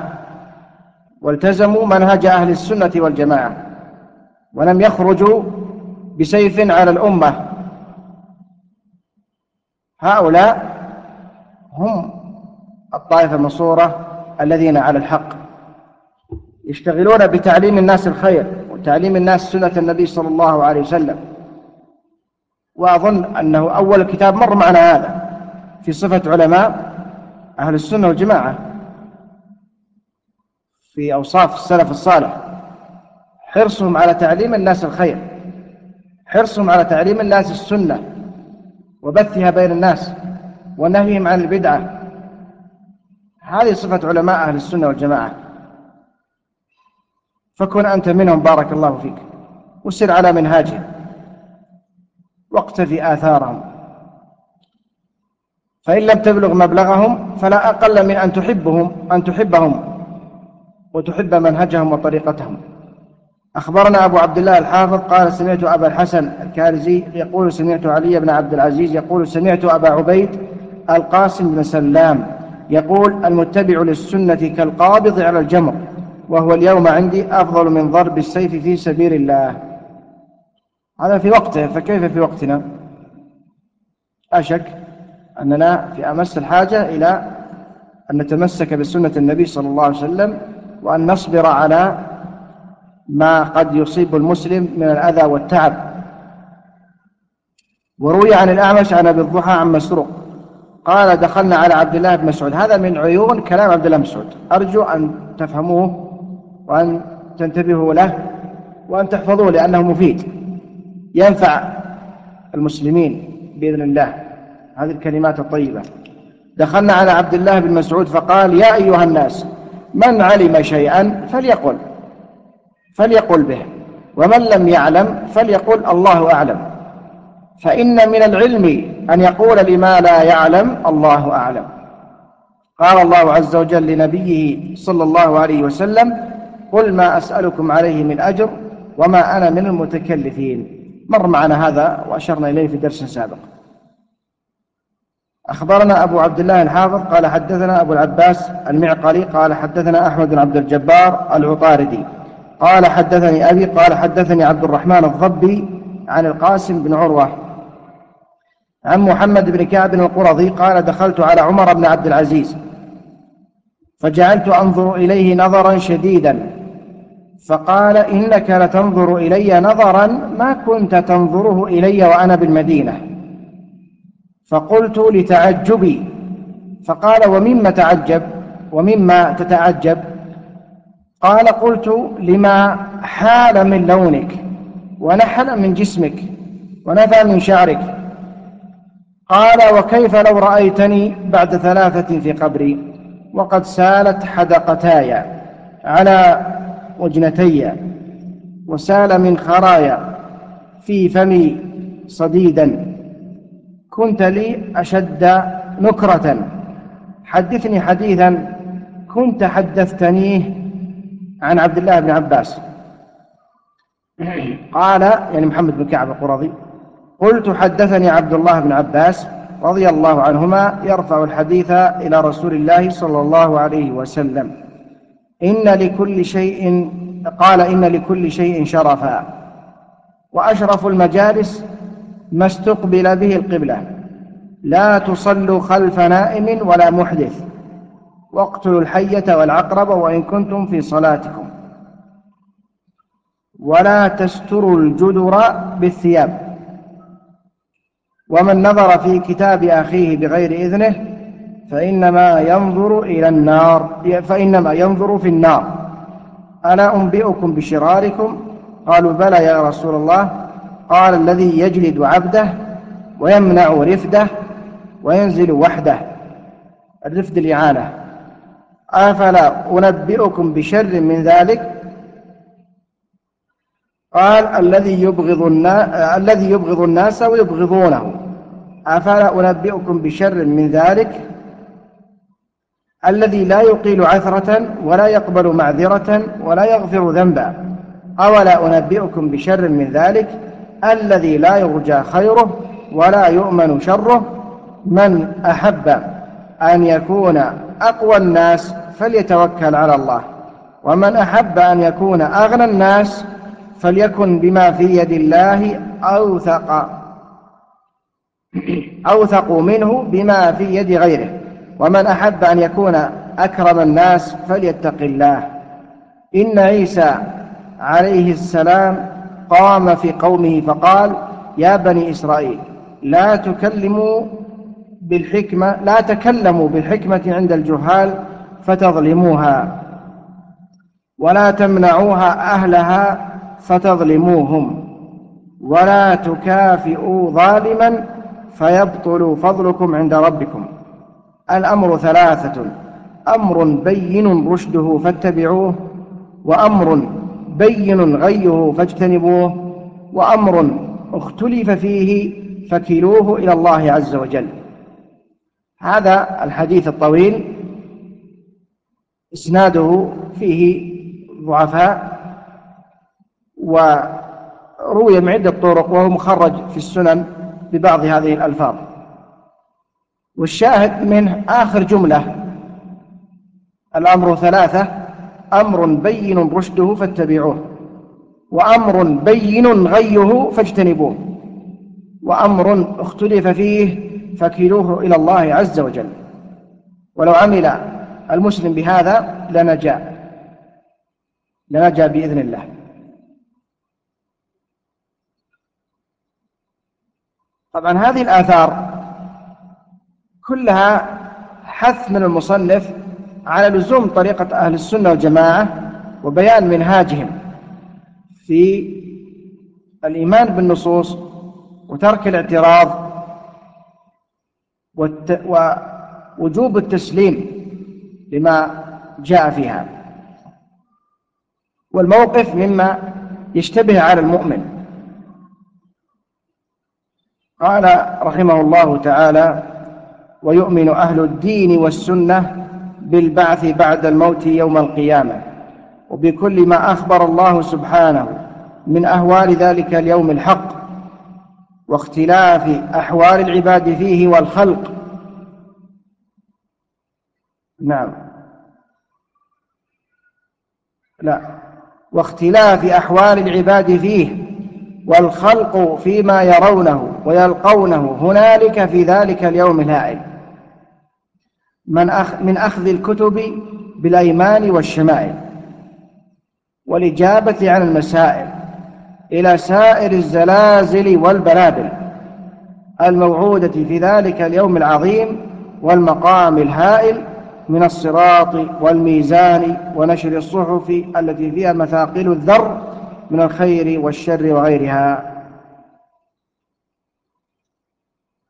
والتزموا منهج أهل السنة والجماعة ولم يخرجوا بسيف على الأمة. هؤلاء هم الطائفة المنصورة الذين على الحق. يشتغلون بتعليم الناس الخير وتعليم الناس سنة النبي صلى الله عليه وسلم. وأظن أنه أول كتاب مر معنا هذا في صفة علماء أهل السنة والجماعة في أوصاف السلف الصالح. حرصهم على تعليم الناس الخير حرصهم على تعليم الناس السنة وبثها بين الناس ونهيهم عن البدعة. هذه صفة علماء أهل السنة والجماعة. فكن أنت منهم بارك الله فيك. وسر على منهاجهم واقتفي آثارهم. فإن لم تبلغ مبلغهم فلا أقل من أن تحبهم أن تحبهم وتحب منهجهم وطريقتهم. أخبرنا أبو عبد الله الحافظ قال سمعت أبا الحسن الكارزي يقول سمعت علي بن عبد العزيز يقول سمعت أبا عبيد القاسم بن سلام يقول المتبع للسنة كالقابض على الجمر وهو اليوم عندي أفضل من ضرب السيف في سبيل الله. هذا في وقته فكيف في وقتنا؟ أشك أننا في أمس الحاجة إلى أن نتمسك بسنة النبي صلى الله عليه وسلم وأن نصبر على ما قد يصيب المسلم من الأذى والتعب. وروي عن الأعمش عن أبي الضحى عن مسروق قال دخلنا على عبد الله بن مسعود. هذا من عيون كلام عبد الله بن مسعود. أرجو أن تفهموه وأن تنتبهوا له وأن تحفظوه لأنه مفيد. ينفع المسلمين بإذن الله. هذه الكلمات الطيبة. دخلنا على عبد الله بن مسعود فقال يا أيها الناس من علم شيئا فليقل فليقل به ومن لم يعلم فليقل الله أعلم. فإن من العلم أن يقول لما لا يعلم الله أعلم. قال الله عز وجل لنبيه صلى الله عليه وسلم قل ما أسألكم عليه من أجر وما أنا من المتكلفين. مر معنا هذا وأشرنا إليه في درس سابق. أخبرنا أبو عبد الله الحافظ قال حدثنا أبو العباس المعقلي قال حدثنا أحمد بن عبد الجبار العطاردي قال حدثني أبي قال حدثني عبد الرحمن الضبي عن القاسم بن عروة. عن محمد بن كعب القرظي قال دخلت على عمر بن عبد العزيز فجعلت أنظر إليه نظرا شديدا. فقال إنك لتنظر إلي نظرا ما كنت تنظره إلي وأنا بالمدينة. فقلت لتعجبي. فقال ومما تعجب؟ ومما تتعجب؟ قال قلت لما حال من لونك ونحل من جسمك ونفى من شعرك. قال وكيف لو رأيتني بعد ثلاثة في قبري؟ وقد سالت حدقتاي على وجنتي وسال من خرايا في فمي صديدا. كنت لي أشد نكرة. حدثني حديثا كنت حدثتنيه عن عبد الله بن عباس. قال يعني محمد بن كعب القرظي قلت حدثني عبد الله بن عباس رضي الله عنهما يرفع الحديث إلى رسول الله صلى الله عليه وسلم. إن لكل شيء قال إن لكل شيء شرفا. وأشرف المجالس ما استقبل به القبلة. لا تصلوا خلف نائم ولا محدث. واقتلوا الحية والعقرب وإن كنتم في صلاتكم. ولا تستروا الجدر بالثياب. ومن نظر في كتاب أخيه بغير إذنه فإنما ينظر إلى النار فإنما ينظر في النار. ألا أنبئكم بشراركم؟ قالوا بلى يا رسول الله. قال الذي يجلد عبده ويمنع رفده وينزل وحده. الرفد الإعانة. أفلا أنبئكم بشر من ذلك؟ قال الذي يبغض الناس الذي يبغض الناس ويبغضونه. أفلا أنبئكم بشر من ذلك؟ الذي لا يقيل عثرة ولا يقبل معذرة ولا يغفر ذنبا. أولا أنبئكم بشر من ذلك؟ الذي لا يرجى خيره ولا يؤمن شره. من أحب أن يكون أقوى الناس فليتوكل على الله. ومن أحب أن يكون أغنى الناس فليكن بما في يد الله أوثق. أوثق منه بما في يد غيره. ومن أحب أن يكون أكرم الناس فليتق الله. إن عيسى عليه السلام قام في قومه فقال يا بني إسرائيل لا تكلموا بالحكمة لا تكلموا بالحكمة عند الجهال فتظلموها ولا تمنعوها أهلها فتظلموهم ولا تكافئوا ظالما فيبطل فضلكم عند ربكم. الأمر ثلاثة. أمر بين رشده فاتبعوه وأمر بين غيه فاجتنبوه وأمر اختلف فيه فكلوه إلى الله عز وجل. هذا الحديث الطويل. إسناده فيه ضعفاء وروي من عدة طرق وهو مخرج في السنن ببعض هذه الألفاظ. والشاهد منه آخر جملة. الأمر ثلاثة. أمر بين رشده فاتبعوه وأمر بين غيه فاجتنبوه وأمر اختلف فيه فكلوه إلى الله عز وجل. ولو عمل المسلم بهذا لنجا لنجا بإذن الله. طبعا هذه الآثار كلها حث من المصنف على لزوم طريقة أهل السنة والجماعة وبيان منهاجهم في الإيمان بالنصوص وترك الاعتراض ووجوب التسليم لما جاء فيها. والموقف مما يشتبه على المؤمن. قال رحمه الله تعالى ويؤمن أهل الدين والسنة بالبعث بعد الموت يوم القيامة. وبكل ما أخبر الله سبحانه من أهوال ذلك اليوم الحق واختلاف أحوال العباد فيه والخلق. نعم. لا. واختلاف أحوال العباد فيه والخلق فيما يرونه ويلقونه هنالك في ذلك اليوم الهائل. من أخ من أخذ الكتب بالأيمان والشمائل والإجابة عن المسائل إلى سائر الزلازل والبلابل الموعودة في ذلك اليوم العظيم والمقام الهائل من الصراط والميزان ونشر الصحف التي فيها مثاقل الذر من الخير والشر وغيرها.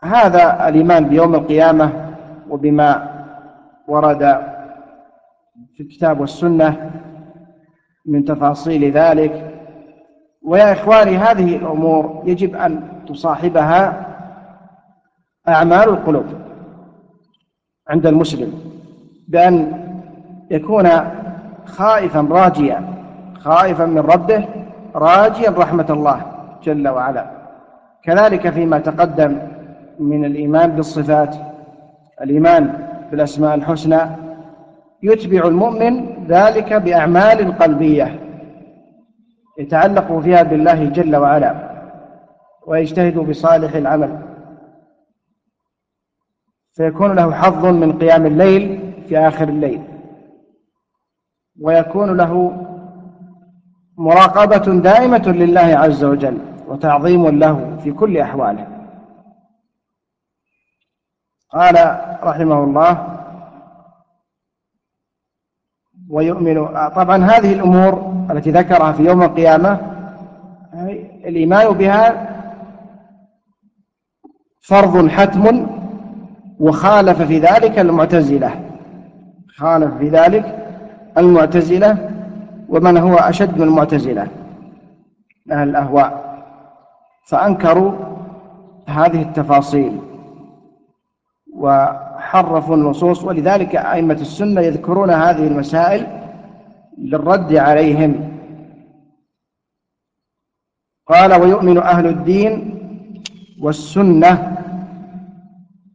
هذا الإيمان بيوم القيامة وبما ورد في الكتاب والسنة من تفاصيل ذلك. ويا إخواني هذه الأمور يجب أن تصاحبها أعمال القلوب عند المسلم بأن يكون خائفا راجيا خائفا من ربه راجيا رحمة الله جل وعلا. كذلك فيما تقدم من الإيمان بالصفات الإيمان بالأسماء الحسنى يتبع المؤمن ذلك بأعمال قلبية يتعلق فيها بالله جل وعلا ويجتهد بصالح العمل. فيكون له حظ من قيام الليل في آخر الليل. ويكون له مراقبة دائمة لله عز وجل وتعظيم له في كل أحواله. قال رحمه الله ويؤمن طبعا هذه الأمور التي ذكرها في يوم القيامة الإيمان بها فرض حتم وخالف في ذلك المعتزلة. خالف في ذلك المعتزلة ومن هو أشد من المعتزلة. أهل الأهواء. فأنكروا هذه التفاصيل. وحرفوا النصوص ولذلك أئمة السنة يذكرون هذه المسائل للرد عليهم. قال ويؤمن أهل الدين والسنة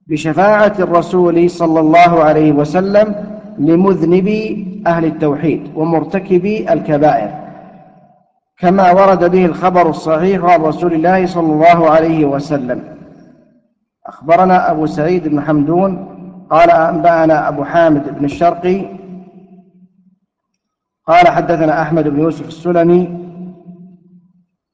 بشفاعة الرسول صلى الله عليه وسلم لمذنبي أهل التوحيد ومرتكبي الكبائر. كما ورد به الخبر الصحيح عن رسول الله صلى الله عليه وسلم. أخبرنا أبو سعيد بن حمدون قال أنبأنا أبو حامد بن الشرقي قال حدثنا أحمد بن يوسف السلمي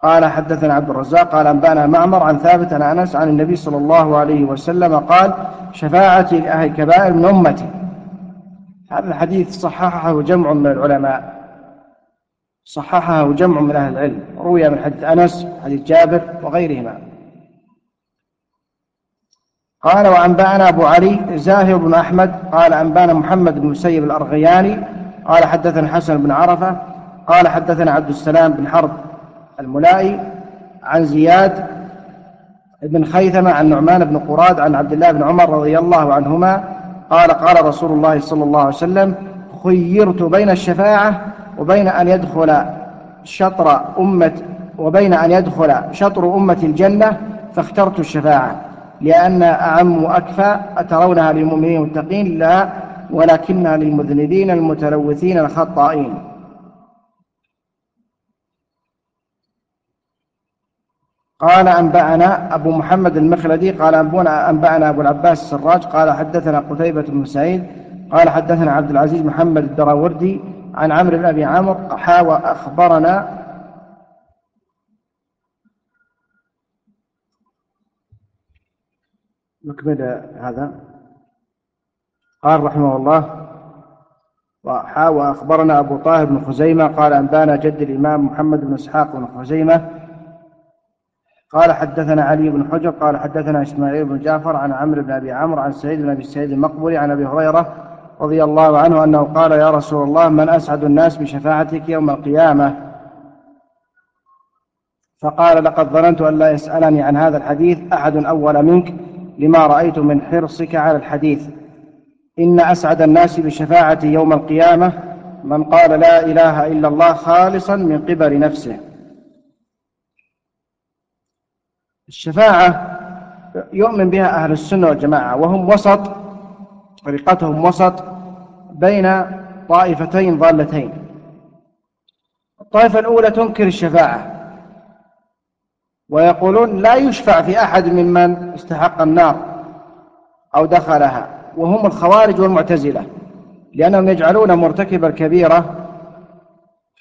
قال حدثنا عبد الرزاق قال أنبأنا معمر عن ثابت عن أنس عن النبي صلى الله عليه وسلم قال شفاعتي لأهل الكبائر من أمتي. هذا الحديث صححه جمع من العلماء. صححه جمع من أهل العلم. روي من حديث أنس حديث جابر وغيرهما. قال وأنبأنا أبو علي زاهر بن أحمد قال أنبأنا محمد بن مسيب الأرغياني قال حدثنا حسن بن عرفة قال حدثنا عبد السلام بن حرب الملائي عن زياد بن خيثمة عن نعمان بن قراد عن عبد الله بن عمر رضي الله عنهما قال قال رسول الله صلى الله عليه وسلم خيرت بين الشفاعة وبين أن يدخل شطر أمة وبين أن يدخل شطر أمة الجنة فاخترت الشفاعة. لأن أعم وأكفى أترونها للمؤمنين المتقين لا ولكنها للمذنبين المتلوثين الخطائين. قال أنبأنا أبو محمد المخلدي قال أنبأنا أبو العباس السراج قال حدثنا قتيبة بن سعيد قال حدثنا عبد العزيز محمد الدراوردي عن عمرو بن أبي عمرو حاوى أخبرنا نكمل هذا. قال رحمه الله وحاوى أخبرنا أبو طاهر بن خزيمة قال أنبانا جد الإمام محمد بن إسحاق بن خزيمة. قال حدثنا علي بن حجر قال حدثنا إسماعيل بن جعفر عن عمرو بن أبي عمرو عن سعيد بن أبي سعيد المقبري عن أبي هريرة رضي الله عنه أنه قال يا رسول الله من أسعد الناس بشفاعتك يوم القيامة؟ فقال لقد ظننت أن لا يسألني عن هذا الحديث أحد أول منك لما رأيت من حرصك على الحديث. إن أسعد الناس بشفاعتي يوم القيامة من قال لا إله إلا الله خالصا من قبل نفسه. الشفاعة يؤمن بها أهل السنة والجماعة وهم وسط طريقتهم وسط بين طائفتين ضالتين. الطائفة الأولى تنكر الشفاعة ويقولون لا يشفع في أحد ممن استحق النار أو دخلها وهم الخوارج والمعتزلة لأنهم يجعلون مرتكب الكبيرة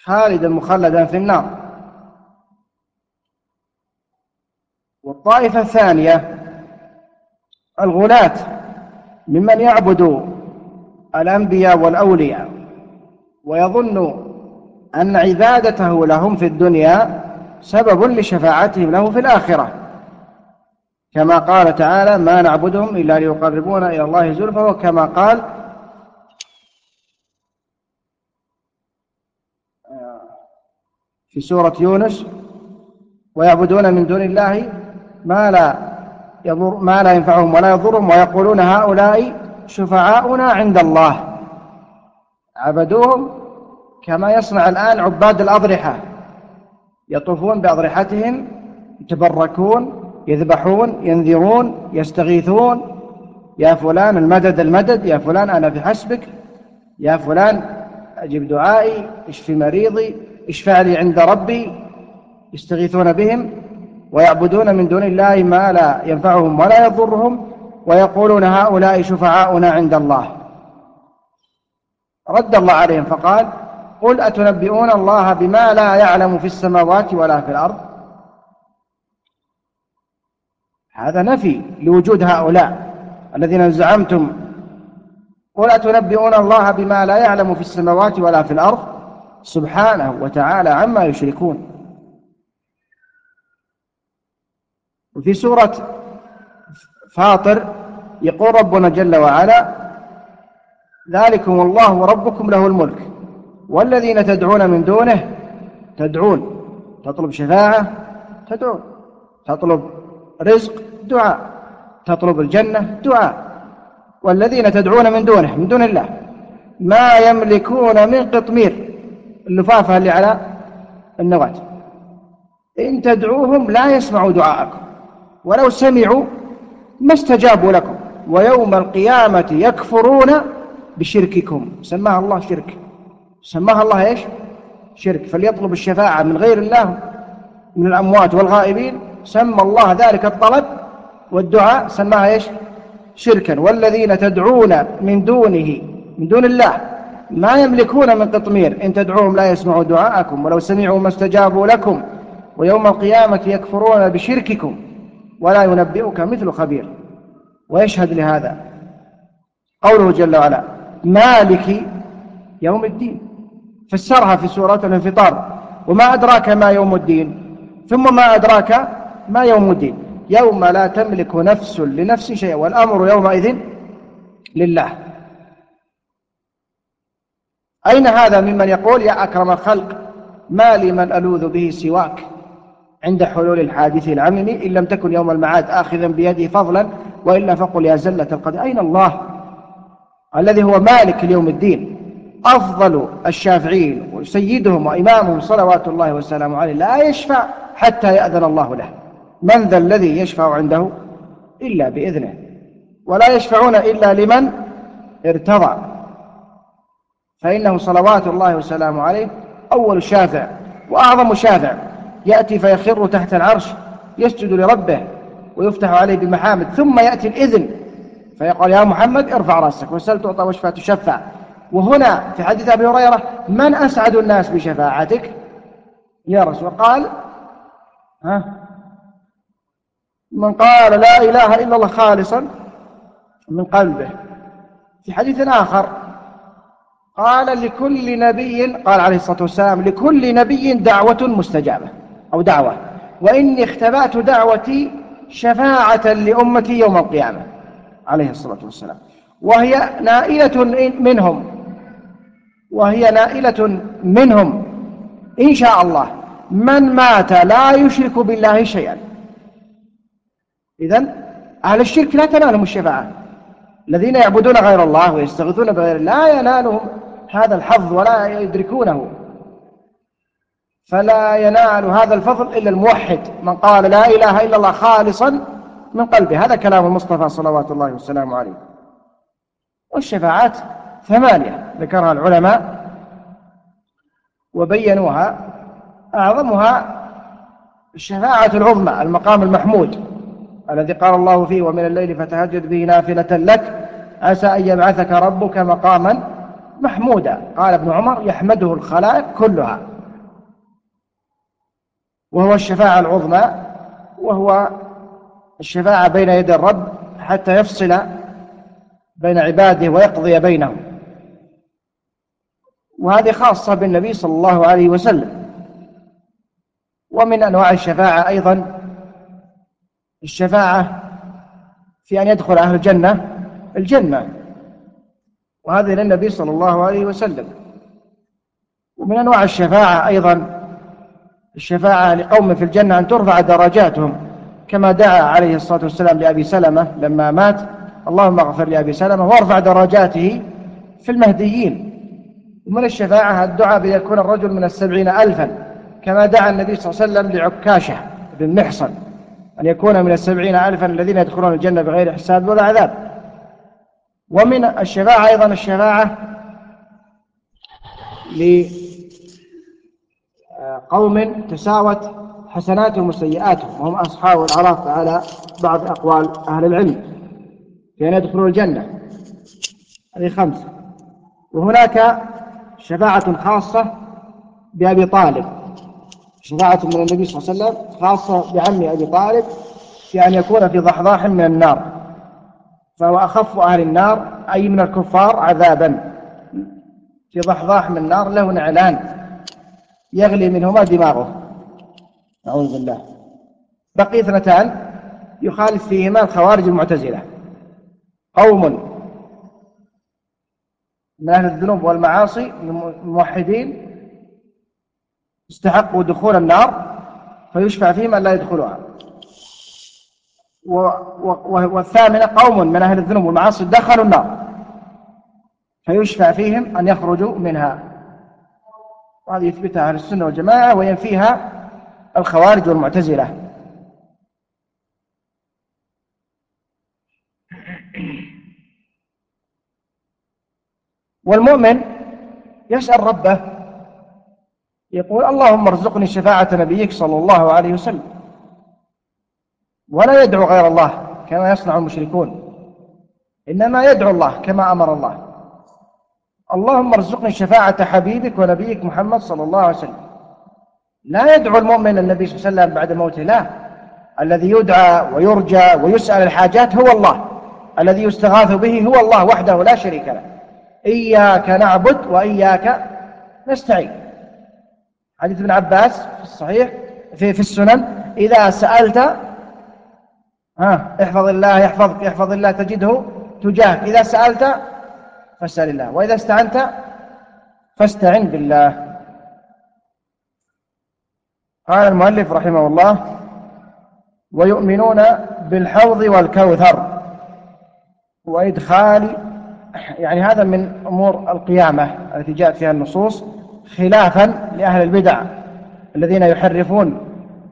خالدا مخلدا في النار. والطائفة الثانية الغلاة ممن يعبد الأنبياء والأولياء ويظن أن عبادته لهم في الدنيا سبب لشفاعتهم له في الآخرة. كما قال تعالى ما نعبدهم إلا ليقربونا إلى الله زلفى. وكما قال في سورة يونس ويعبدون من دون الله ما لا يضر ما لا ينفعهم ولا يضرهم ويقولون هؤلاء شفعاؤنا عند الله. عبدوهم كما يصنع الآن عباد الأضرحة. يطوفون بأضرحتهم يتبركون يذبحون ينذرون يستغيثون. يا فلان المدد المدد يا فلان أنا في حسبك يا فلان أجب دعائي اشفي مريضي اشفع لي عند ربي. يستغيثون بهم ويعبدون من دون الله ما لا ينفعهم ولا يضرهم ويقولون هؤلاء شفعاؤنا عند الله. رد الله عليهم فقال قل أتنبئون الله بما لا يعلم في السماوات ولا في الأرض؟ هذا نفي لوجود هؤلاء الذين زعمتم ولا تنبئون الله بما لا يعلم في السماوات ولا في الأرض؟ سبحانه وتعالى عما يشركون. وفي سورة فاطر يقول ربنا جل وعلا ذلكم الله ربكم له الملك. والذين تدعون من دونه تدعون. تطلب شفاعة تدعون. تطلب رزق دعاء. تطلب الجنة دعاء. والذين تدعون من دونه من دون الله. ما يملكون من قطمير. اللفافة اللي على النواة. إن تدعوهم لا يسمعوا دعاءكم. ولو سمعوا ما استجابوا لكم. ويوم القيامة يكفرون بشرككم. سماها الله شرك. سماها الله إيش؟ شرك. فليطلب الشفاعة من غير الله من الأموات والغائبين. سمى الله ذلك الطلب والدعاء سماها إيش؟ شركا. والذين تدعون من دونه من دون الله ما يملكون من قطمير إن تدعوهم لا يسمعوا دعاءكم ولو سمعوا ما استجابوا لكم ويوم القيامة يكفرون بشرككم ولا ينبئك مثل خبير. ويشهد لهذا قوله جل وعلا مالك يوم الدين. فسرها في سورة الانفطار. وما أدراك ما يوم الدين. ثم ما أدراك ما يوم الدين. يوم لا تملك نفس لنفس شيئا. والأمر يومئذ لله. أين هذا ممن يقول يا أكرم الخلق ما لي من ألوذ به سواك عند حلول الحادث العمم إن لم تكن يوم المعاد آخذا بيده فضلا وإلا فقل يا زلة القدر. أين الله الذي هو مالك اليوم الدين؟ أفضل الشافعين وسيدهم وإمامهم صلوات الله وسلامه عليه لا يشفع حتى يأذن الله له. من ذا الذي يشفع عنده؟ إلا بإذنه. ولا يشفعون إلا لمن ارتضى. فإنه صلوات الله وسلامه عليه أول شافع وأعظم شافع. يأتي فيخر تحت العرش يسجد لربه ويفتح عليه بمحامد ثم يأتي الإذن. فيقول يا محمد ارفع رأسك وسل تعطى واشفع تشفع. وهنا في حديث أبي هريرة من أسعد الناس بشفاعتك؟ يا رسول قال ها؟ من قال لا إله إلا الله خالصا من قلبه. في حديث آخر قال لكل نبي قال عليه الصلاة والسلام لكل نبي دعوة مستجابة أو دعوة وإني اختبأت دعوتي شفاعة لأمتي يوم القيامة. عليه الصلاة والسلام. وهي نائلة منهم. وهي نائلة منهم. إن شاء الله. من مات لا يشرك بالله شيئا. إذن أهل الشرك لا تنالهم الشفاعة. الذين يعبدون غير الله ويستغيثون بغير لا ينالهم هذا الحظ ولا يدركونه. فلا ينال هذا الفضل إلا الموحد. من قال لا إله إلا الله خالصا من قلبه. هذا كلام المصطفى صلوات الله وسلامه عليه. والشفاعات ثمانية ذكرها العلماء وبينوها أعظمها الشفاعة العظمى المقام المحمود الذي قال الله فيه ومن الليل فتهجد به نافلة لك عسى أن يبعثك ربك مقاما محمودا. قال ابن عمر يحمده الخلائق كلها. وهو الشفاعة العظمى وهو الشفاعة بين يدي الرب حتى يفصل بين عباده ويقضي بينهم. وهذه خاصة بالنبي صلى الله عليه وسلم. ومن أنواع الشفاعة أيضا الشفاعة في أن يدخل أهل الجنة الجنة وهذا للنبي صلى الله عليه وسلم. ومن أنواع الشفاعة أيضا الشفاعة لقوم في الجنة أن ترفع درجاتهم كما دعا عليه الصلاة والسلام لأبي سلمة لما مات. اللهم اغفر لأبي سلمة وارفع درجاته في المهديين. ومن الشفاعة؟ الدعاء بأن يكون الرجل من السبعين ألفا كما دعا النبي صلى الله عليه وسلم لعكاشة بن محصن أن يكون من السبعين ألفا الذين يدخلون الجنة بغير حساب ولا عذاب. ومن الشفاعة أيضا الشفاعة لقوم تساوت حسناتهم وسيئاتهم وهم أصحاب العراف على بعض أقوال أهل العلم في أن يدخلون الجنة. هذه خمس وهناك شفاعة خاصة بأبي طالب. شفاعة من النبي صلى الله عليه وسلم خاصة بعم أبي طالب في أن يكون في ضحضاح من النار. فهو أخف أهل النار أي من الكفار عذابا. في ضحضاح من النار له نعلان. يغلي منهما دماغه. أعوذ بالله. بقي اثنتان. يخالف فيهما الخوارج المعتزلة. قوم من أهل الذنوب والمعاصي الموحدين استحقوا دخول النار فيشفع فيهم أن لا يدخلوها. والثامنة قوم من أهل الذنوب والمعاصي دخلوا النار فيشفع فيهم أن يخرجوا منها. وهذه يثبتها أهل السنة والجماعة وينفيها الخوارج والمعتزلة. والمؤمن يسأل ربه يقول اللهم ارزقني شفاعة نبيك صلى الله عليه وسلم. ولا يدعو غير الله كما يصنع المشركون. إنما يدعو الله كما أمر الله. اللهم ارزقني شفاعة حبيبك ونبيك محمد صلى الله عليه وسلم. لا يدعو المؤمن النبي صلى الله عليه وسلم بعد موته لا. الذي يدعى ويرجى ويسأل الحاجات هو الله. الذي يستغاث به هو الله وحده لا شريك له. إياك نعبد وإياك نستعين. حديث ابن عباس في الصحيح في في السنن إذا سألت ها احفظ الله يحفظك احفظ الله تجده تجاهك. إذا سألت فاسأل الله وإذا استعنت فاستعن بالله. قال المؤلف رحمه الله ويؤمنون بالحوض والكوثر وإدخال يعني هذا من أمور القيامة التي جاءت فيها النصوص خلافا لأهل البدع الذين يحرفون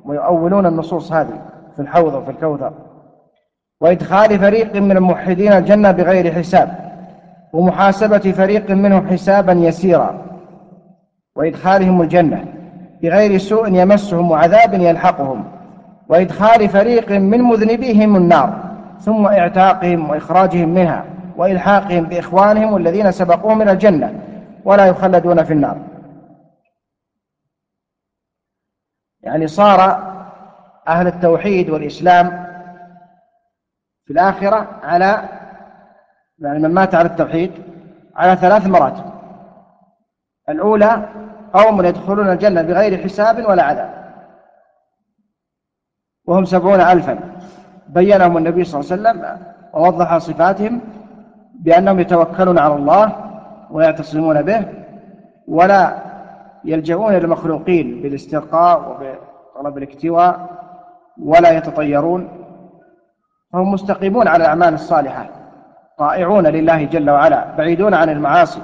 ويؤولون النصوص هذه في الحوض وفي الكوثر. وإدخال فريق من الموحدين الجنة بغير حساب ومحاسبة فريق منهم حسابا يسيرا. وإدخالهم الجنة بغير سوء يمسهم وعذاب يلحقهم. وإدخال فريق من مذنبيهم النار ثم إعتاقهم وإخراجهم منها. وإلحاقهم بإخوانهم الذين سبقوهم من الجنة ولا يخلدون في النار. يعني صار أهل التوحيد والإسلام في الآخرة على يعني من مات على التوحيد على ثلاث مراتب. الأولى قوم يدخلون الجنة بغير حساب ولا عذاب. وهم سبعون ألفا. بينهم النبي صلى الله عليه وسلم ووضح صفاتهم بأنهم يتوكلون على الله ويعتصمون به ولا يلجؤون إلى المخلوقين بالاسترقاء وبطلب الاكتواء ولا يتطيرون. فهم مستقيمون على الأعمال الصالحة طائعون لله جل وعلا بعيدون عن المعاصي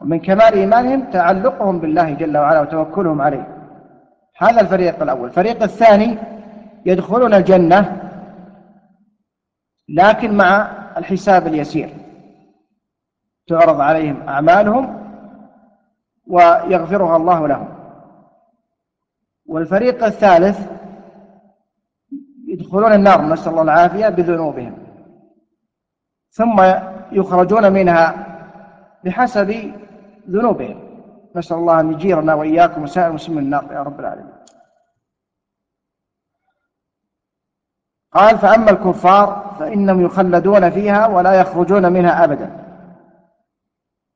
ومن كمال إيمانهم تعلقهم بالله جل وعلا وتوكلهم عليه. هذا الفريق الأول. الفريق الثاني يدخلون الجنة لكن مع الحساب اليسير. تعرض عليهم أعمالهم ويغفرها الله لهم. والفريق الثالث يدخلون النار نسأل الله العافية بذنوبهم. ثم يخرجون منها بحسب ذنوبهم. نسأل الله أن يجيرنا وإياكم وسائر المسلمين النار يا رب العالمين. قال فأما الكفار فإنهم يخلدون فيها ولا يخرجون منها أبدا.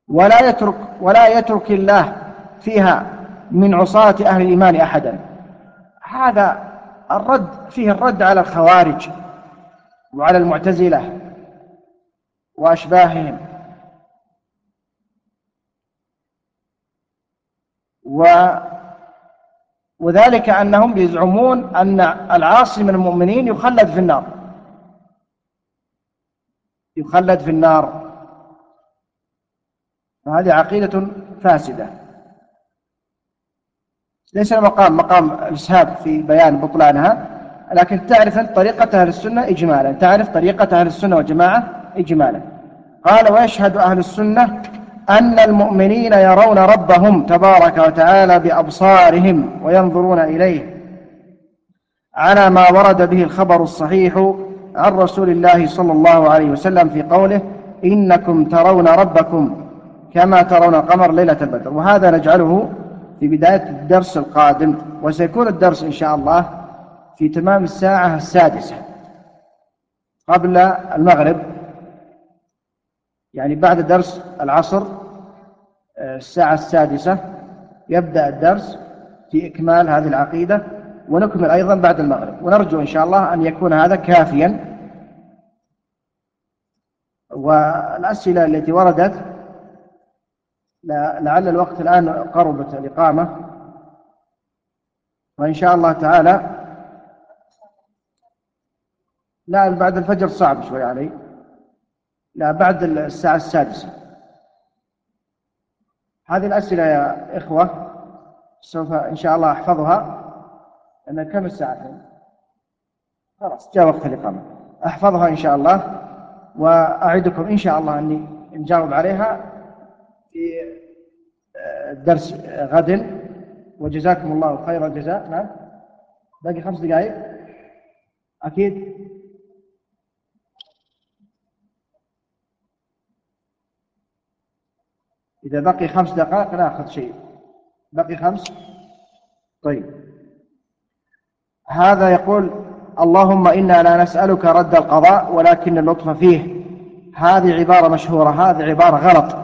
ولا يترك ولا يترك الله فيها من عصاة أهل الإيمان أحدا. هذا الرد فيه الرد على الخوارج وعلى المعتزلة وأشباههم. و وذلك أنهم يزعمون أن العاصي من المؤمنين يخلد في النار. يخلد في النار. وهذه عقيدة فاسدة. ليس المقام مقام الإسهاب في بيان بطلانها لكن تعرف طريقة أهل السنة إجمالا. تعرف طريقة أهل السنة والجماعة إجمالا. قال ويشهد أهل السنة أن المؤمنين يرون ربهم تبارك وتعالى بأبصارهم وينظرون إليه. على ما ورد به الخبر الصحيح عن رسول الله صلى الله عليه وسلم في قوله إنكم ترون ربكم كما ترون القمر ليلة البدر. وهذا نجعله في بداية الدرس القادم وسيكون الدرس إن شاء الله في تمام الساعة السادسة قبل المغرب. يعني بعد درس العصر آه، الساعة السادسة يبدأ الدرس في إكمال هذه العقيدة ونكمل أيضا بعد المغرب. ونرجو إن شاء الله أن يكون هذا كافيا. والأسئلة التي وردت لعل الوقت الآن قربت الإقامة. وإن شاء الله تعالى لا بعد الفجر صعب شوي علي. لا بعد الساعة السادسة. هذه الأسئلة يا إخوة سوف إن شاء الله أحفظها أنا كم الساعة خلاص جاء وقت الإقامة. أحفظها إن شاء الله وأعدكم إن شاء الله أني نجاوب عليها في الدرس غد. وجزاكم الله خير الجزاء. نعم. باقي خمس دقائق. أكيد. إذا بقي خمس دقائق ناخذ شيء. بقي خمس. طيب. هذا يقول اللهم إنا لا نسألك رد القضاء ولكن اللطف فيه. هذه عبارة مشهورة. هذه عبارة غلط.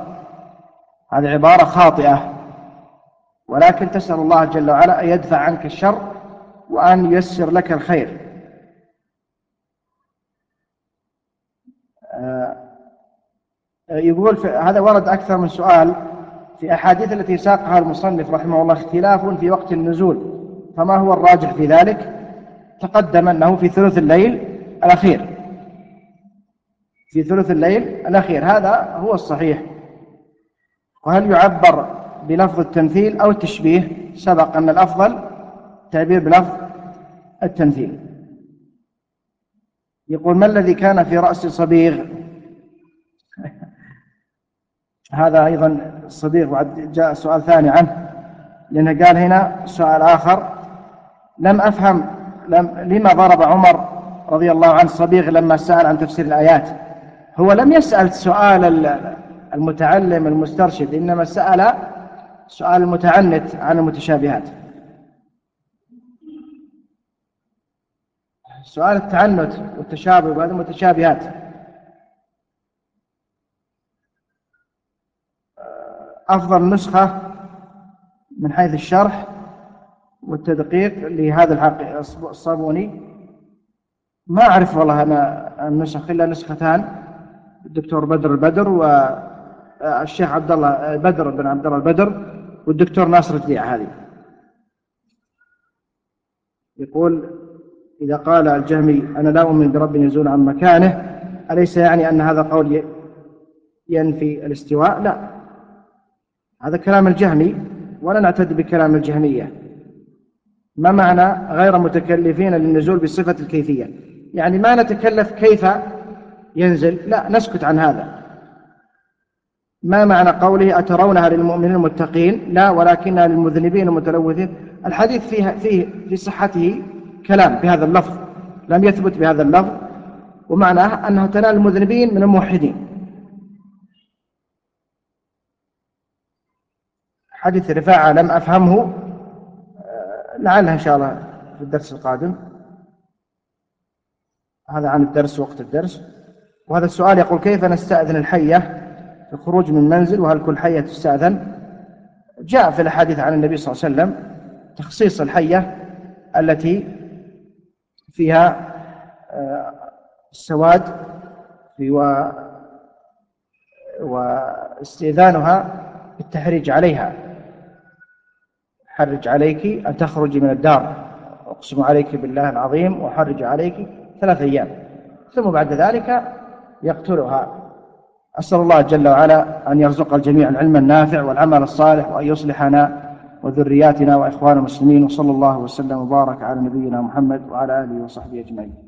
هذه عبارة خاطئة. ولكن تسأل الله جل وعلا أن يدفع عنك الشر وأن ييسر لك الخير. آه، يقول هذا ورد أكثر من سؤال في أحاديث التي ساقها المصنف رحمه الله اختلاف في وقت النزول. فما هو الراجح في ذلك؟ تقدم أنه في ثلث الليل الأخير. في ثلث الليل الأخير. هذا هو الصحيح. وهل يعبر بلفظ التمثيل أو التشبيه سبق أن الأفضل تعبير بلفظ التمثيل. يقول ما الذي كان في رأس صبيغ؟ هذا أيضا صبيغ وعد جاء سؤال ثاني عنه لأنه قال هنا سؤال آخر لم أفهم لم لما ضرب عمر رضي الله عنه صبيغ لما سأل عن تفسير الآيات؟ هو لم يسأل سؤال المتعلم المسترشد إنما سأل سؤال المتعنت عن المتشابهات. سؤال التعنت والتشابه وهذه المتشابهات. أفضل نسخة من حيث الشرح والتدقيق لهذا الحق الصابوني. ما أعرف والله أنا النسخ إلا نسختان الدكتور بدر البدر والشيخ عبد الله بدر بن عبد الله البدر. والدكتور ناصر الديع هذه. يقول إذا قال الجهمي أنا لا أؤمن برب يزول عن مكانه أليس يعني أن هذا قول ينفي الاستواء؟ لا. هذا كلام الجهمي ولا نعتد بكلام الجهمية. ما معنى غير متكلفين للنزول بصفة الكيفية؟ يعني ما نتكلف كيف ينزل؟ لا نسكت عن هذا. ما معنى قوله أترونها للمؤمنين المتقين؟ لا ولكنها للمذنبين المتلوثين. الحديث فيه, فيه في صحته كلام بهذا اللفظ لم يثبت بهذا اللفظ ومعناه أنها تنال المذنبين من الموحدين. حديث رفاعة لم أفهمه آه، لعلها إن شاء الله في الدرس القادم. هذا عن الدرس وقت الدرس. وهذا السؤال يقول كيف نستأذن الحية؟ الخروج من منزل وهل كل حية تستأذن؟ جاء في الحديث عن النبي صلى الله عليه وسلم تخصيص الحية التي فيها آه، السواد في و واستئذانها بالتحريج عليها. حرج عليك أن تخرجي من الدار. أقسم عليك بالله العظيم وحرج عليك ثلاث أيام. ثم بعد ذلك يقتلها. أسأل الله جل وعلا أن يرزق الجميع العلم النافع والعمل الصالح وأن يصلحنا وذرياتنا وإخوان المسلمين وصلى الله وسلم وبارك على نبينا محمد وعلى آله وصحبه أجمعين.